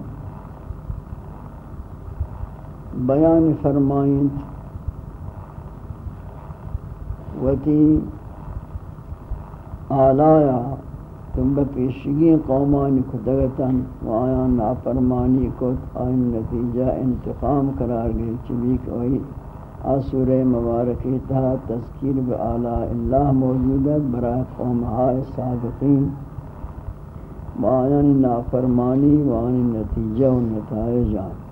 بیان فرمائیں وتی آلایا، تم بپیشگی قومان کتگتن و آیان نافرمانی کت آئین نتیجہ انتقام قرار گئی چبی کوئی آسور مبارکی تہا تذکیر بعلا اللہ موجودت برای قومہائے صادقین و آیان نافرمانی و آیان نتیجہ و نتائجان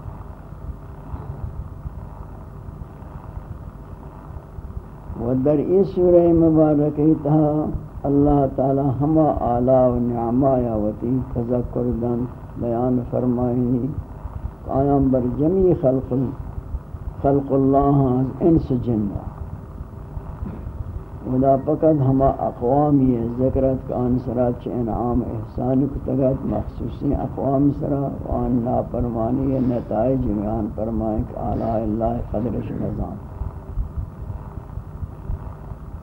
و در ای سورہ مبارکی تہا اللہ تعالی ہما آلا و نعمہ یا وتی تذکر دن بیان فرمائنی قائم بر جمی خلق خلق اللہ انس جنہ ودا پکت ہما اقوامی ذکرت کا انسرات چھ انعام احسان کتگت مخصوصی اقوام سرا وان ناپرمانی نتائج بیان فرمائیں کہ آلا اللہ قدرش نظام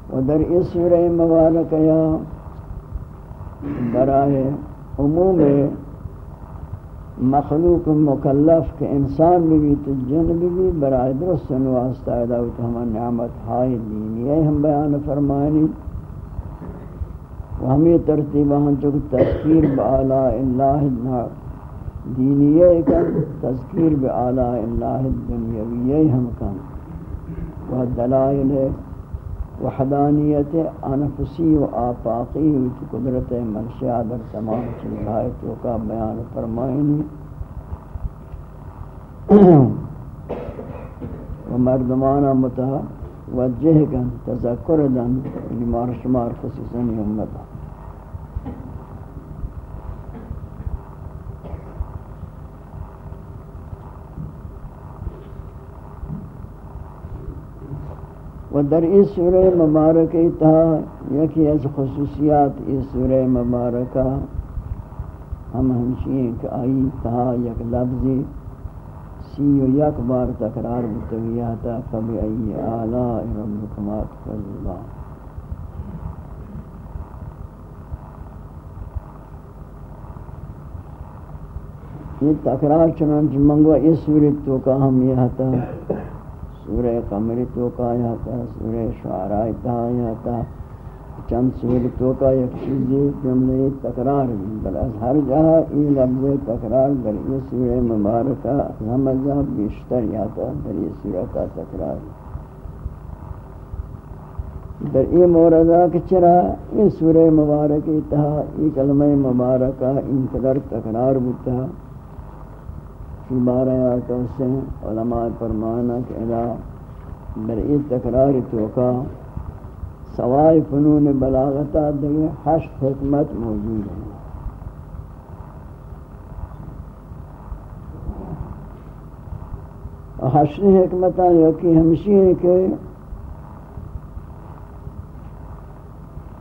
و در اس سورہ مبارک یا برائے عموم مخلوق مکلف کے انسان بھی بھی تو جن بھی بھی برائے درست واسطہ اداوت ہم نعمت ہائی دینی ہے ہم بیان فرمائنی و ہمیں ترتیبہ ہم چکہ تذکیر بآلہ اللہ دینیے کن تذکیر بآلہ اللہ دنیاویے ہم کن و دلائل ہے وحدانیت انفسی و آفاقی کی قدرت منشیہ در تمام چیزائیتوں کا بیان فرمائنی۔ و مردمانا متوجہ کن تذکر دن یعنی مارشمار خصوصاً امتا و در این سورہ مبارکی تا یکی از خصوصیات این سورہ مبارکہ ہم ہمشی ہیں کہ آئی تا یک لفظی سی و یک بار تکرار بتویاتا فبی ای آلاء ربکمات فضلا یہ تکرار چنانچہ منگوا اس سورت تو کا ہم یہ ہتا سورہ قمر تو کا آیا تھا سورہ شعراء تا آیا تھا چند سور تو کا یک چیزی جملے تکرار بھی بل از ہر جہاں ای لفظ تکرار در یہ سورہ مبارکہ رمضہ بیشتر یا تھا در یہ سورہ کا تکرار۔ در یہ موردہ کہ چرا یہ سورہ مبارکی تہا، یہ کلمہ مبارکہ ان تکرار بتا کی بارہ آیاتوں سے علماء فرمانا کہ ادا برئی تکرار توقع سوائے فنون بلاغتا دیگے حشت حکمت موجود ہے۔ حشت حکمت یکی ہمشی ہے کہ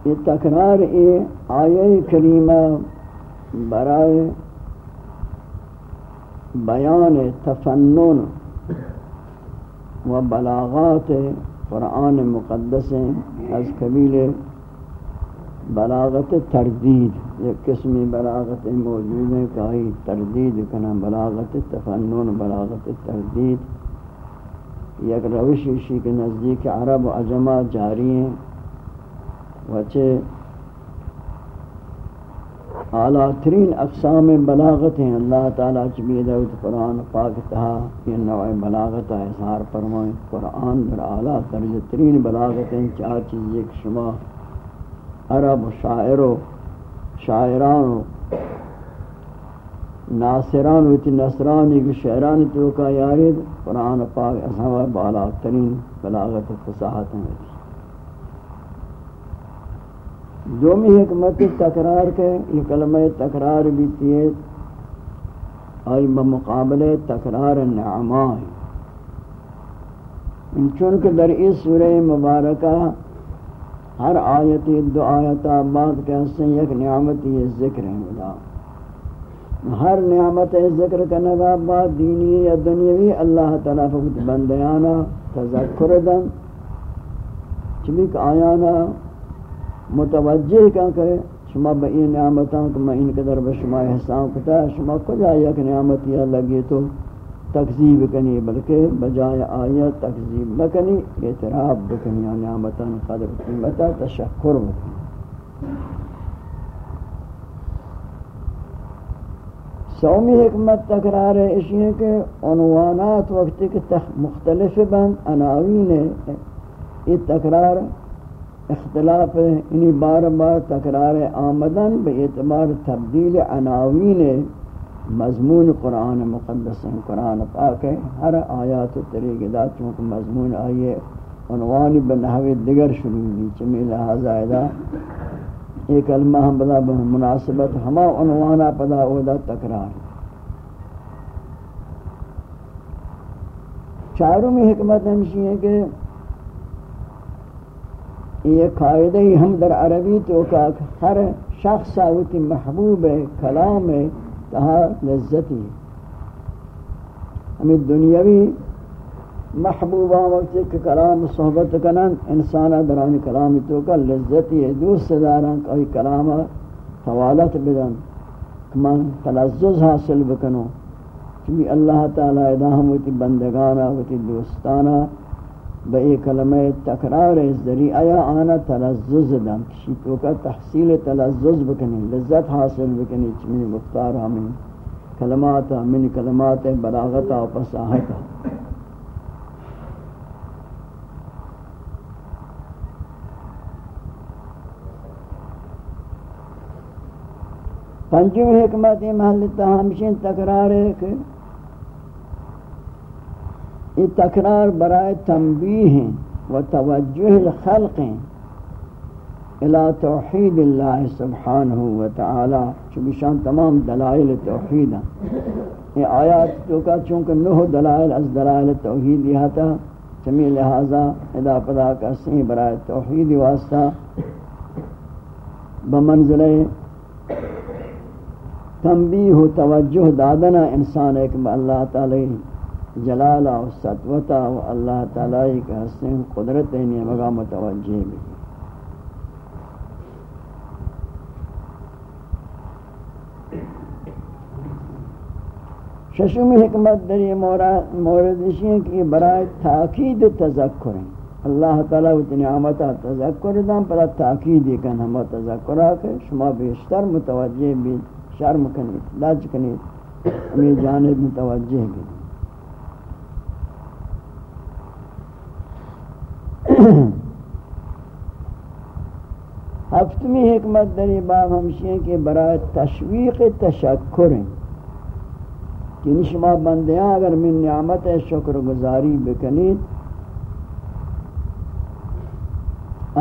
یہ تکرار یہ آیہ کریمہ برائے بیان تفنن و بلاغات قرآن مقدس از قبیل بلاغت تردید ایک قسمی بلاغت موجود ہے کہ آئی تردید کنا بلاغت تفنن، بلاغت تردید، یک روش اسی کے نزدیک عرب و عجمہ جاری ہیں، وچے اعلیٰ ترین اقسام بلاغت ہیں۔ اللہ تعالیٰ چبی دوت قرآن پاک تہا یہ نوع بلاغت ہے۔ اظہار فرمائیں۔ قرآن در اعلیٰ درجہ ترین بلاغت ہیں۔ چار چیز ایک شما عرب و شاعر و شاعران و ناصران و نصران ایک شعران تو کا یارد قرآن پاک اظہار بالا ترین بلاغت فصاحت ہیں۔ دومی حکمت تکرار کے، یہ کلمہ تکرار بھی تیئے آئی بمقابل تکرار نعمائی چونکہ در اس سورہ مبارکہ ہر آیت دو آیت بعد کے حسن یک نعمت یہ ذکر ہے۔ ملا ہر نعمت ذکر کرنے کا بعد دینی یا دنیاوی اللہ تعالیٰ فقط بندیانا تذکر دن، چبک آیانا متوجہ کیا کرے؟ شما با این نعمتاں کہ میں ان قدر بشما احسان کتا، شما کجا یک نعمت یا لگی تو؟ تکذیب کنی بلکہ بجائے آیت تکذیب بکنی اعتراف بکنی، یا نعمتاں قدر قیمتا تشکر بکنی. سومی حکمت تکرار ہے اس لیے کہ عنوانات وقت کے مختلف بند، عناوین ہے یہ تکرار اختلاف انہی بار بار تکرار آمدن بے اعتبار تبدیل عناوین مضمون قرآن مقدس قرآن پاک ہے۔ ہر آیات و طریق دا چونکہ مضمون آئیے۔ عنوانی بنحو دیگر شروع بھی چمی لہذا ادا۔ یہ کلمہ ہم بدا مناسبت ہما عنوانا پدا اودا تکرار۔ چاروں میں حکمت ہمشی ہے کہ یہ قاعدہ ہی ہم در عربی تو کا ہر شخص آوتی محبوب ہے، کلام ہے، تہا لذتی ہمیں دنیاوی محبوبہ وقت کہ کلام صحبت کنن انسانا درانی کلام تو کا لذتی ہے۔ دوست داران کوئی کلام حوالت بدن من تلزز حاصل بکنو۔ چونکہ اللہ تعالی ادا ہم ہوتی بندگانا، ہوتی دوستانا بے کلمہ تکرار ذریعہ یا آنا تلزز دم. کسی تو کا تحصیل تلزز بکنی، لذت حاصل بکنی چمین مختار ہمیں کلمات من کلمات بلاغت و فصاحت. پنجم حکمت محل تہمشن تکرار ہے کہ یہ تکرار برائے تنبیہ و توجہ الخلق الى توحید اللہ سبحانہ و تعالی، چونکہ تمام دلائل توحید یہ آیات تو کا چونکہ نہ دلائل از دلائل توحید یہ تھا چمی لہذا ادا پدا کا سی برائے توحید واسطہ۔ بمنزل تنبیہ و توجہ دادنا انسان ایک با اللہ تعالی جلالہ و سطوتہ و اللہ تعالی کا حسن قدرت ہے مگا متوجہ بھی۔ ششمی حکمت در یہ مورد ہے کہ برائے تاکید تذکر ہیں۔ اللہ تعالی و نعمتہ تذکر دیں پر تاکید کن ہم تذکر آکے شما بیشتر متوجہ بھی، شرم کنید، لج کنید ہمیں جانب متوجہ بھی۔ ہفتمی حکمت دری باب ہمشی ہیں کہ برای تشویق تشکر ہیں کہ نشما بندیاں اگر من نعمت شکر گزاری بکنید۔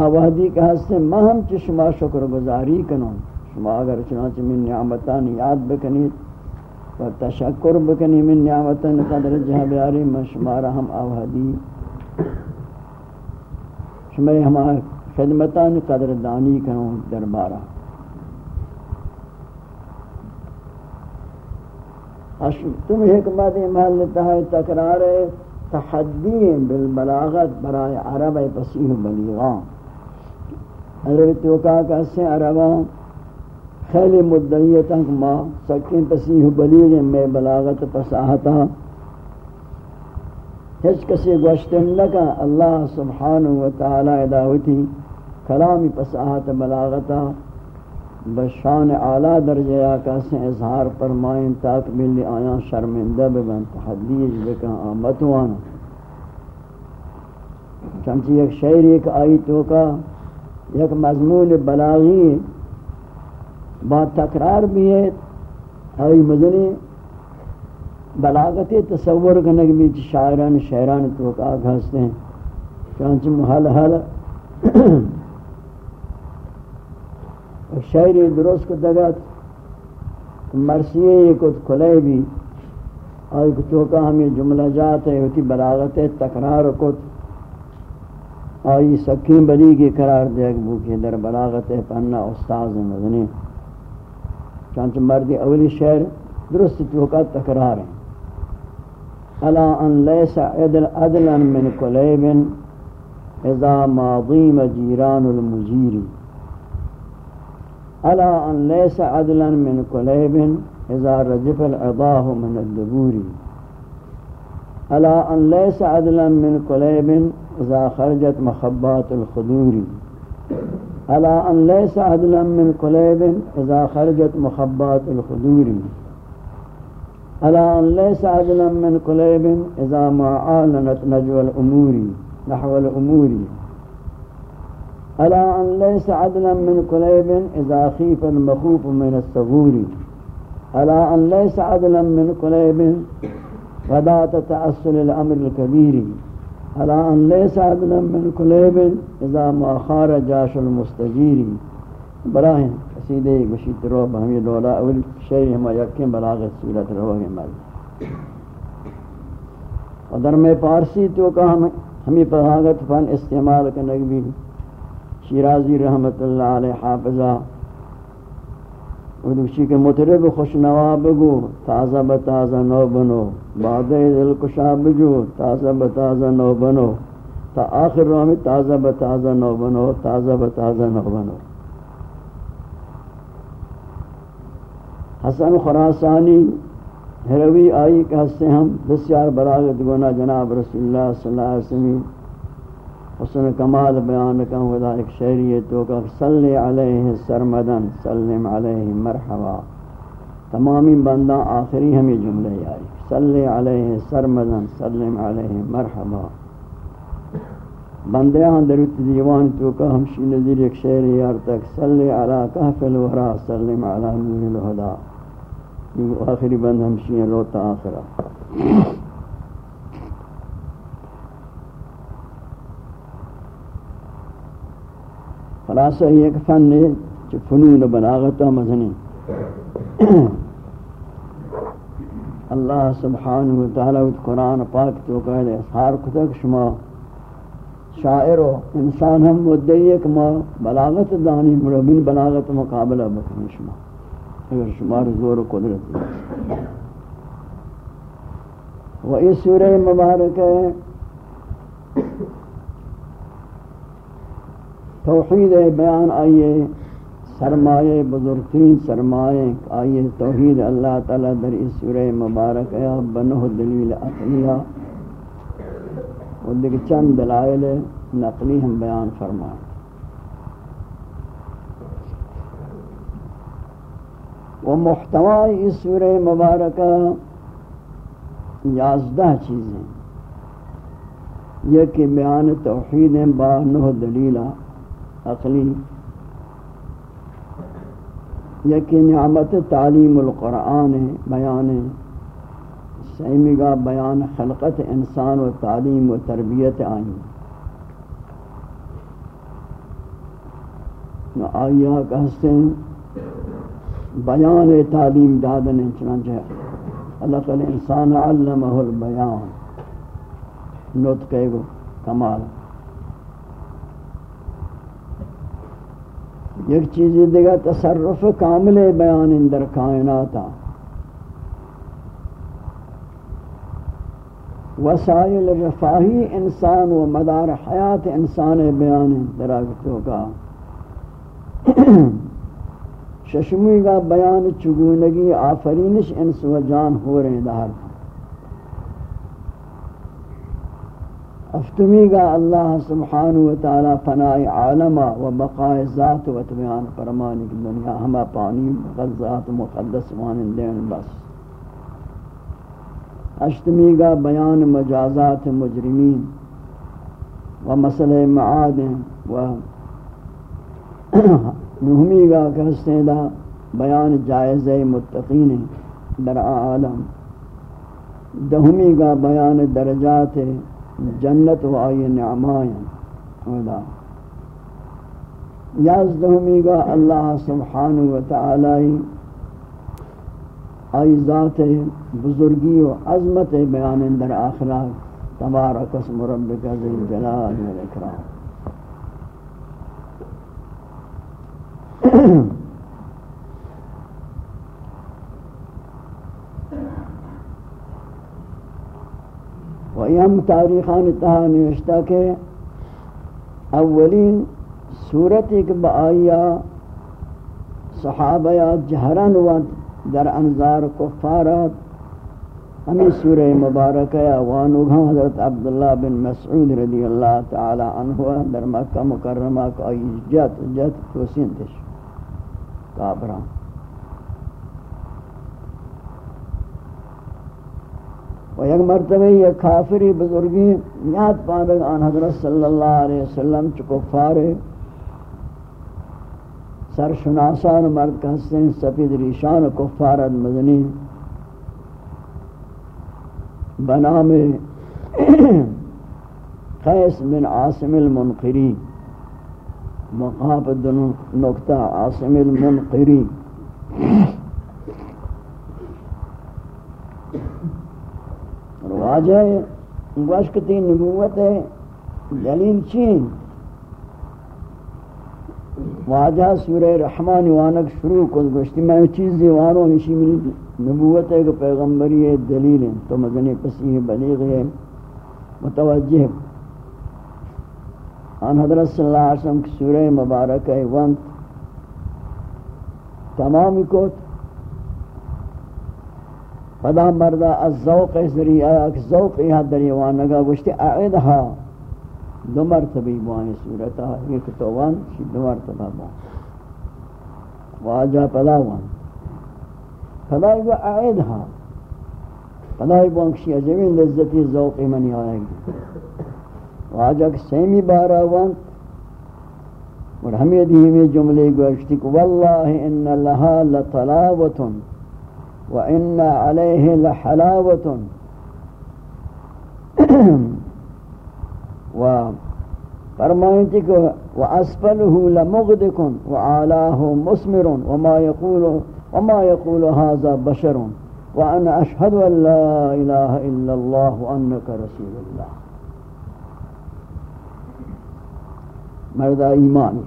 آوہدی کا حصے مہم چی شما شکر گزاری کنون شما اگر چنانچہ من نعمتان یاد بکنید و تشکر بکنی من نعمتان قدر جہاں بیاری من شما رحم آوہدی میں ہمارا خدمتان قدر دانی کروں دربارہ۔ تم حکمت محل تہائی تکرار تحدی بالبلاغت برای عرب پسیح بلیغان حضرت توقع کہتے ہیں عربان خیلی مدعیتا ما سکین پسیح بلیغ میں بلاغت پساہتا ہیچ کسی گوشتن لکا اللہ سبحانہ وتعالی اداوتی کلامی پساہت بلاغتا، بشان اعلیٰ درجہ آکا سے اظہار فرمائیں تاک ملی آیاں شرمندہ ببن تحدیج بکا آمتوانا چنچہ ایک شعر ایک آئی تو کا ایک مضمون بلاغی با تکرار بھی ہے آئی مدنی بلاغت تصور کرنے کے بیچ شاعران شہران تو آگ ہستے ہیں۔ چانچہ محل حل شاعری درست کو دگت مرثیے کت کھلے بھی، اور چوکا ہمیں جملہ جات ہے ہوتی بلاغت تکرار کت۔ آئی سکیم بلی کی قرار دے بو کے در بلاغت پنہ استاذ مدنی۔ چانچہ مردی اولی شعر درست چوکا تکرار ہیں ألا أن ليس عدل عدلا من كليب إذا ما ضيم جيران المجير. ألا أن ليس عدلا من كليب إذا رجف العضاه من الدبور. ألا أن ليس عدلا من كليب إذا خرجت مخبات الخدور. ألا أن ليس عدلا من كليب إذا خرجت مخبات الخدور. ألا أن ليس عدلا من قليب إذا ما أعلنت نجوى الأمور نحو الأمور. ألا أن ليس عدلا من قليب إذا خيف المخوف من الصغور. ألا أن ليس عدلا من قليب ودا تتأصل الأمر الكبير. ألا أن ليس عدلا من قليب إذا ما خار جاش المستجير. براہم قصیدے گشید رو بہمی دولا اول شیئی ہما یکیم بلاغت صورت رو گے مل۔ اور در میں پارسی تو کہ ہمیں پہاگت فن استعمال کنگ بھی شیرازی رحمت اللہ علیہ حافظہ۔ ودوشی کے مطرب خوش نوا بگو، تازہ بتازہ نو بنو۔ بعد دل کشا بجو، تازہ بتازہ نو بنو۔ تا آخر رو ہمیں تازہ بتازہ نو بنو، تازہ بتازہ نو بنو۔ حسن خراسانی ہروی آئی کہ ہستے ہم بسیار براغت گونا جناب رسول اللہ صلی اللہ علیہ وسلم حسن کمال بیان کا ودا ایک شہری تو کہ صلی علیہ سرمدن سلم علیہ مرحبا۔ تمامی بندہ آخری ہمیں جملے آئی۔ صلی علیہ سرمدن سلم علیہ مرحبا۔ بندیاں درت دیوان تو کہ ہمشی نظیر ایک شہری یار تک، صلی علی کہف الورا سلم علی نور الہدا یہ آخری بند ہمشی ہیں روتا آخرہ خلاصہ یہ ایک فن ہے جو فنون بلاغتا مزنی [CLEARS THROAT] اللہ سبحانہ وتعالی قرآن پاک تو کہہ دے اظہار کتک، شما شاعر و انسان ہم مدعی ایک ما بلاغت دانی مربین بلاغت مقابلہ بکنی شما۔ اگر شمار زور و قدرت و اس سورہ مبارک ہے توحید بیان آئیے، سرمایہ بزرگترین سرمایہ آئیے توحید اللہ تعالی در اس سورہ مبارک ہے بنہ دلیل اقلیہ۔ و دیکھ چند دلائل نقلی ہم بیان فرمائیں۔ و محتوی اس سورہ مبارکہ یازدہ چیزیں۔ یہ کہ بیان توحید با نہ دلیلہ عقلی۔ یہ کہ نعمت تعلیم القرآن بیان سیمی کا بیان خلقت انسان و تعلیم و تربیت آئیں آئیہ کہتے ہیں، بیان تعلیم دادن چنانچہ اللہ انسان علمہ البیان۔ نطق گو، کمال۔ ایک چیز دیگا تصرف کامل بیان اندر کائناتا وسائل رفاہی انسان و مدار حیات انسان بیان دراغتوں کا۔ [CLEARS THROAT] ششمی کا بیان چگونگی آفرینش انس و جان ہو رہے دار افتمی کا اللہ سبحانہ و تعالی فناء عالمہ و بقاء ذات و تبیان فرمانی کی دنیا ہما پانی غزات مقدس مانندین بس۔ اشتمی کا بیان مجازات مجرمین و مسئلہ معاد و نہمی گا کہستے دا بیان جائز متقین در عالم دہمی گا بیان درجات جنت و آئی نعمائیں اولا یازدہمی گا اللہ سبحانہ و تعالی آئی ذات بزرگی و عظمت بیان در آخرات۔ تبارک اسم ربک ذی الجلال والاکرام و یم [CLEARS THROAT] تاریخان تہا نوشتا کہ اولین صورت ایک با بآیا صحابہ جہران و در انظار کفارات. ہمیں سورہ مبارک ہے وانوگاں حضرت عبداللہ بن مسعود رضی اللہ تعالی عنہ در مکہ مکرمہ کا جت جت توسین تش کابران و یک مرتبہ یہ کافری بزرگی یاد پاندگ آن حضرت صلی اللہ علیہ وسلم چکو فارے سرشناسان مرد کہتے ہیں سفید ریشان کفارت مدنی. بنام [COUGHS] قیس بن عاصم المنقری. مقاب نقطہ عاصم المنقری. [COUGHS] واجہ وشکتی نبوت ہے دلیل چین؟ واجہ سورہ رحمان وانک شروع کو گوشتی، میں چیز دیوانوں ہشی منی نبوت ہے کہ پیغمبری ہے، دلیل ہے، تو مدنی پسیح بلیغ ہے متوجہ آن حضرت صلی اللہ علیہ وسلم کی سورہ مبارک ہے، وانت تمامی کو فدا مردہ از ذوق ذریعہ ذوق یہاں دریوانگا گوشتی اعیدہا دو مرتبی بوائیں صورتا ایک تو وان شی دو مرتبہ بوائیں واجہ پدا وان پدای با اعید ہا پدای بوائیں کشی عجبین لذتی ذوقی منی آئے گی واجہ سیمی بارا وان اور ہمیں دیمی جملے گوشتی کہ واللہ ان لہا لطلاوتن وان علیہ لحلاوتن. [CLEARS THROAT] [CLEARS THROAT] [CLEARS THROAT] و فرمائیں کہ وأسفله لمغدكن وعلاه مسمر وما يقول وما يقول هذا بشر وأنا أشهد أن لا إله إلا الله وأنك رسول الله. مرد ایمان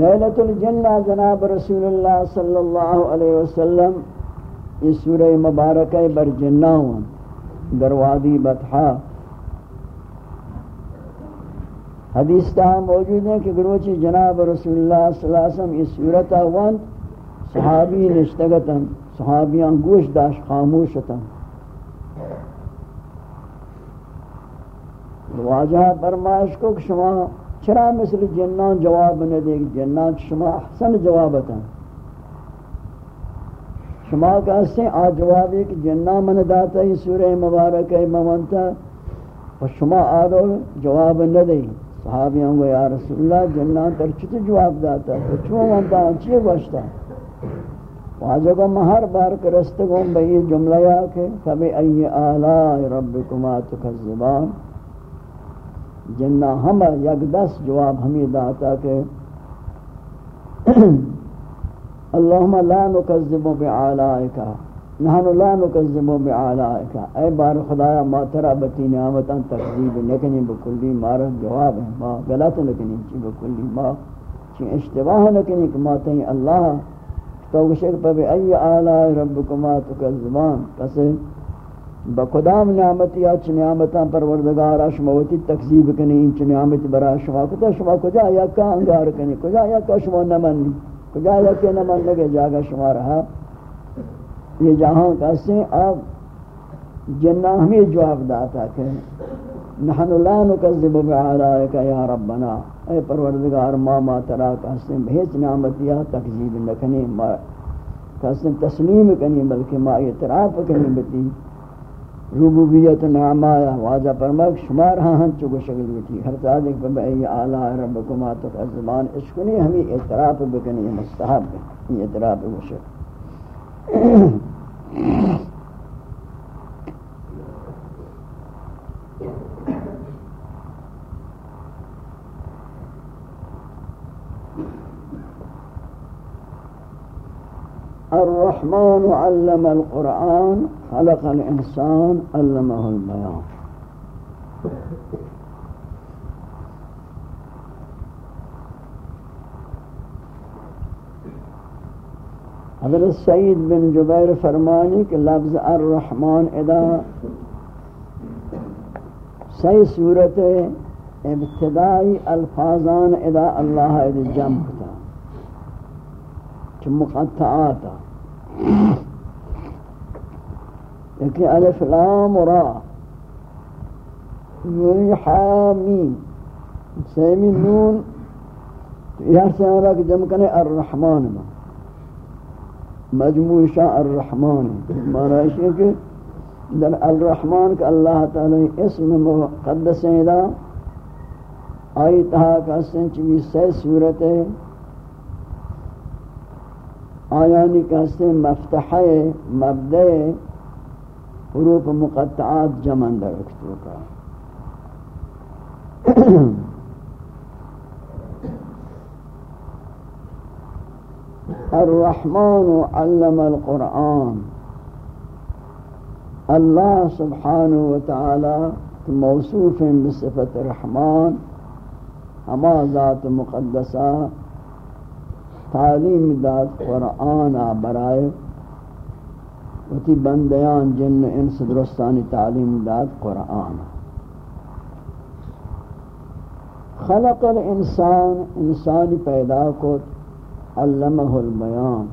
لیلت الجنہ جناب رسول اللہ صلی اللہ علیہ وسلم یہ سورہ مبارک ہے بر جناون دروادی بطحا حدیث تہا موجود ہے کہ گروچی جناب رسول اللہ صلی اللہ علیہ وسلم یہ سورت آوان صحابی نشتگتا صحابیان گوش داش خاموشتا واجہ فرمائش کو کہ شما چرا مثل جنان جواب نہ دے، جنان شما احسن جوابتا شما کہتے ہیں آ جواب ایک جنہ من داتا ہے سورہ مبارک ہے ممنتا و شما آدھو جواب نہ دیں۔ صحابیاں گو یا رسول اللہ، جنہ تر چھتے جواب داتا ہے؟ چون منتا چیئے گوشتا واجہ کو مہر بار کرستگوں بھئی جملہ یا کہ فبی ای آلائی ربکما تکذبان۔ جنہ ہم یک دس جواب ہمیں داتا کہ اللهم لا نكذب بعلائك نحن لا نكذب بعلائك اے بار خدایا، ما ترى بتی نعمتاں تکذیب نکنی بکلی مارا جواب ہے، ما غلط نکنی چی بکلی ما چی اشتباہ نکنی کہ ما تہیں اللہ تو گشک پہ بی ای آلاء ربکما تکذبان۔ پس بقدام نعمت یا چی نعمتاں پروردگارا شماوتی تکذیب کنی چی نعمت برا شما کتا، شما کجا یا کا انگار کنی، کجا یا کا شما نمانی؟ کجا یکی نہ من لگے جاگا شما رہا یہ جہاں کہتے آپ جنہ ہمیں جواب داتا کہ نحن لا نکذب بعلائک یا ربنا۔ اے پروردگار، ما ما ترا کہتے ہیں بہت نعمتیا تکذیب نکنی ما کہتے ہیں تسلیم کنی، بلکہ ما اعتراف کنی بتی۔ ربوبیت نعمایا واجہ پرمک شمار ہاں ہن چگو شکل بیٹھی ہر تاج ایک پر ای آلہ ربکما تو ازمان اشکنی ہمیں اعتراف بکنی مستحب ہے اعتراف بکنی۔ الرحمن علم القرآن، خلق الإنسان، علمه البيان. حضرت سعید بن جبیر فرمانی کہ لفظ الرحمن ادا سی صورت ابتدائی الفاظان ادا اللہ ادا جمع. تھا کہ مقطعاتا لیکن الف لام را. یونی حامین سیمی نون. یہ سے ہمارا کہ جمع کرنے الرحمن میں مجموع شاء الرحمن. معنی ہے کہ در الرحمن کا اللہ تعالی اسم مقدس ہے آئی تہا کا سنچوی سی صورت ہے آیانی کا سن مفتح مبدع، حروف مقطعات جمع در اکتو کا [CLEARS THROAT] الرحمن علم القرآن. اللہ سبحانہ وتعالی موصوف بصفت رحمان ہما ذات مقدسہ تعلیم داد، قرآن برائے وتی بندیان جن انس درستانی تعلیم داد، قرآن۔ خلق الانسان، انسانی پیدا کو علمہ البیان۔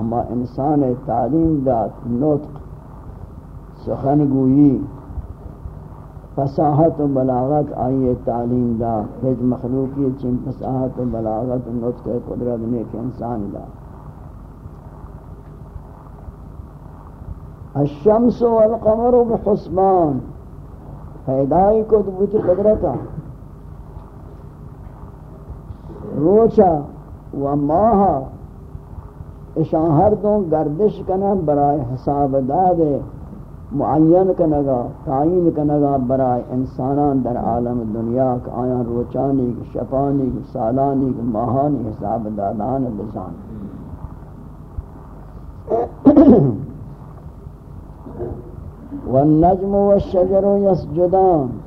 ہما انسان تعلیم داد، نطق۔ سخن گویی فصاحت و بلاغت آئیے تعلیم دا ہج مخلوقی چن فصاحت و بلاغت و نطق قدرت نیک انسان دا۔ الشمس والقمر بحسبان پیدائی کو تو قدرتا۔ روچا و ماہا اشان ہر دوں گردش کنا برائے حساب داد معین کنگا، تعین کنگا برائے انسانان در عالم دنیا کا آیا روچانی کی شپانی کی سالانی کی ماہانی حساب دادان بزان۔ والنجم والشجر يسجدان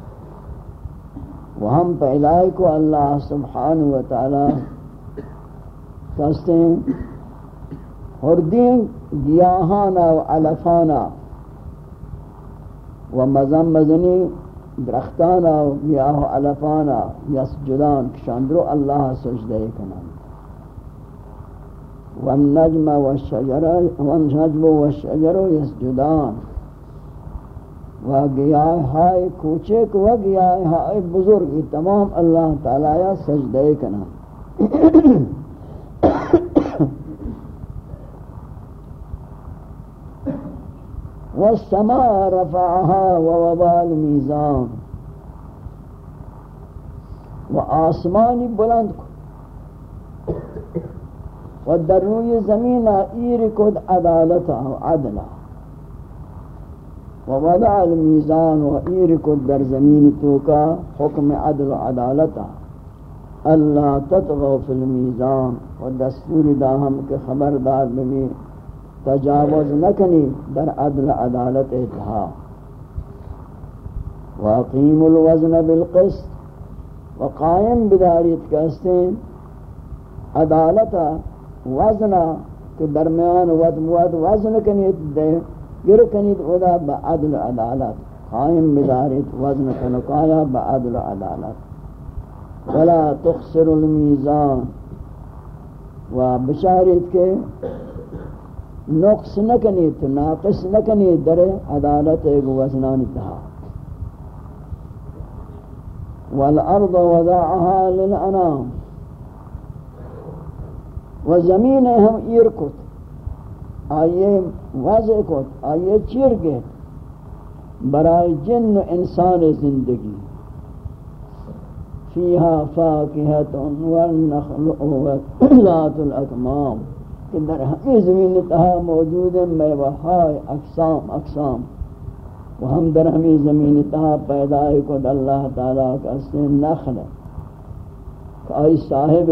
وہم پہلائی کو اللہ سبحانہ وتعالی کہتے ہیں ہردین گیاہانا و علفانا۔ و مزم مزنی درختانا و گیاہ و علفانا یسجدان کشاندرو اللہ سجدہ کنان والنجم والشجر والنجم والشجر یسجدان. و گیاہ ہائے کوچک و گیاہ ہائے بزرگ، تمام اللہ تعالی سجدہ کنان والسماء رفعها ووضع الميزان. وآسمانی بلند کو و در روی زمین ایر کد عدالتا و عدلا و وضع المیزان و کد در زمین توکا حکم عدل و عدالتا اللہ تطغو فی المیزان و دستور داہم کے خبردار بمی تجاوز نکنی در عدل عدالت اتحا واقیم الوزن بالقسط. وقائم بداریت کہستیں عدالت وزن کہ درمیان ود مواد وزن کنیت دے گر کنیت ادا با عدل عدالت. قائم بداریت وزن کنکایا با عدل عدالت. ولا تخسر المیزان. و بشاریت کے نقص نکنی تو ناقص نکنی در عدالت ایک وزنان تہا والارض وضعها للانام. و زمین ہم ایر کت. آئیے وضع کت آئیے چیر گت برای جن و انسان زندگی. فیہا فاکہت والنخل ذات الاکمام. کہ در ہمیں زمین تہا موجود ہیں میوہائے اقسام اقسام۔ و ہم در ہمیں زمین تہا پیدای کو اللہ تعالیٰ کا سن نخل کہ آئی صاحب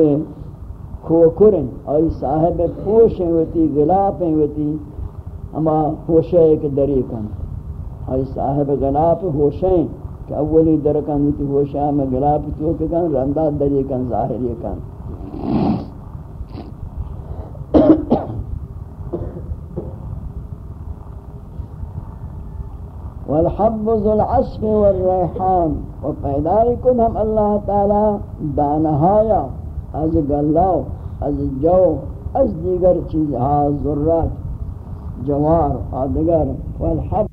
کھوکرن آئی صاحب پوشیں ہوتی گلاپیں ہوتی اما ہوشے ایک دری کن۔ آئی صاحب گلاپ ہوشیں کہ اولی درکن ہوتی ہوشے میں گلاپ تو کن، رندہ دری کن، ظاہری کن۔ والحب العصف والریحان. و پیداری کن ہم اللہ تعالی دانہایا، از گلاو از جو، از دیگر چیز ها ذرات، جوار، آدگر، والحب.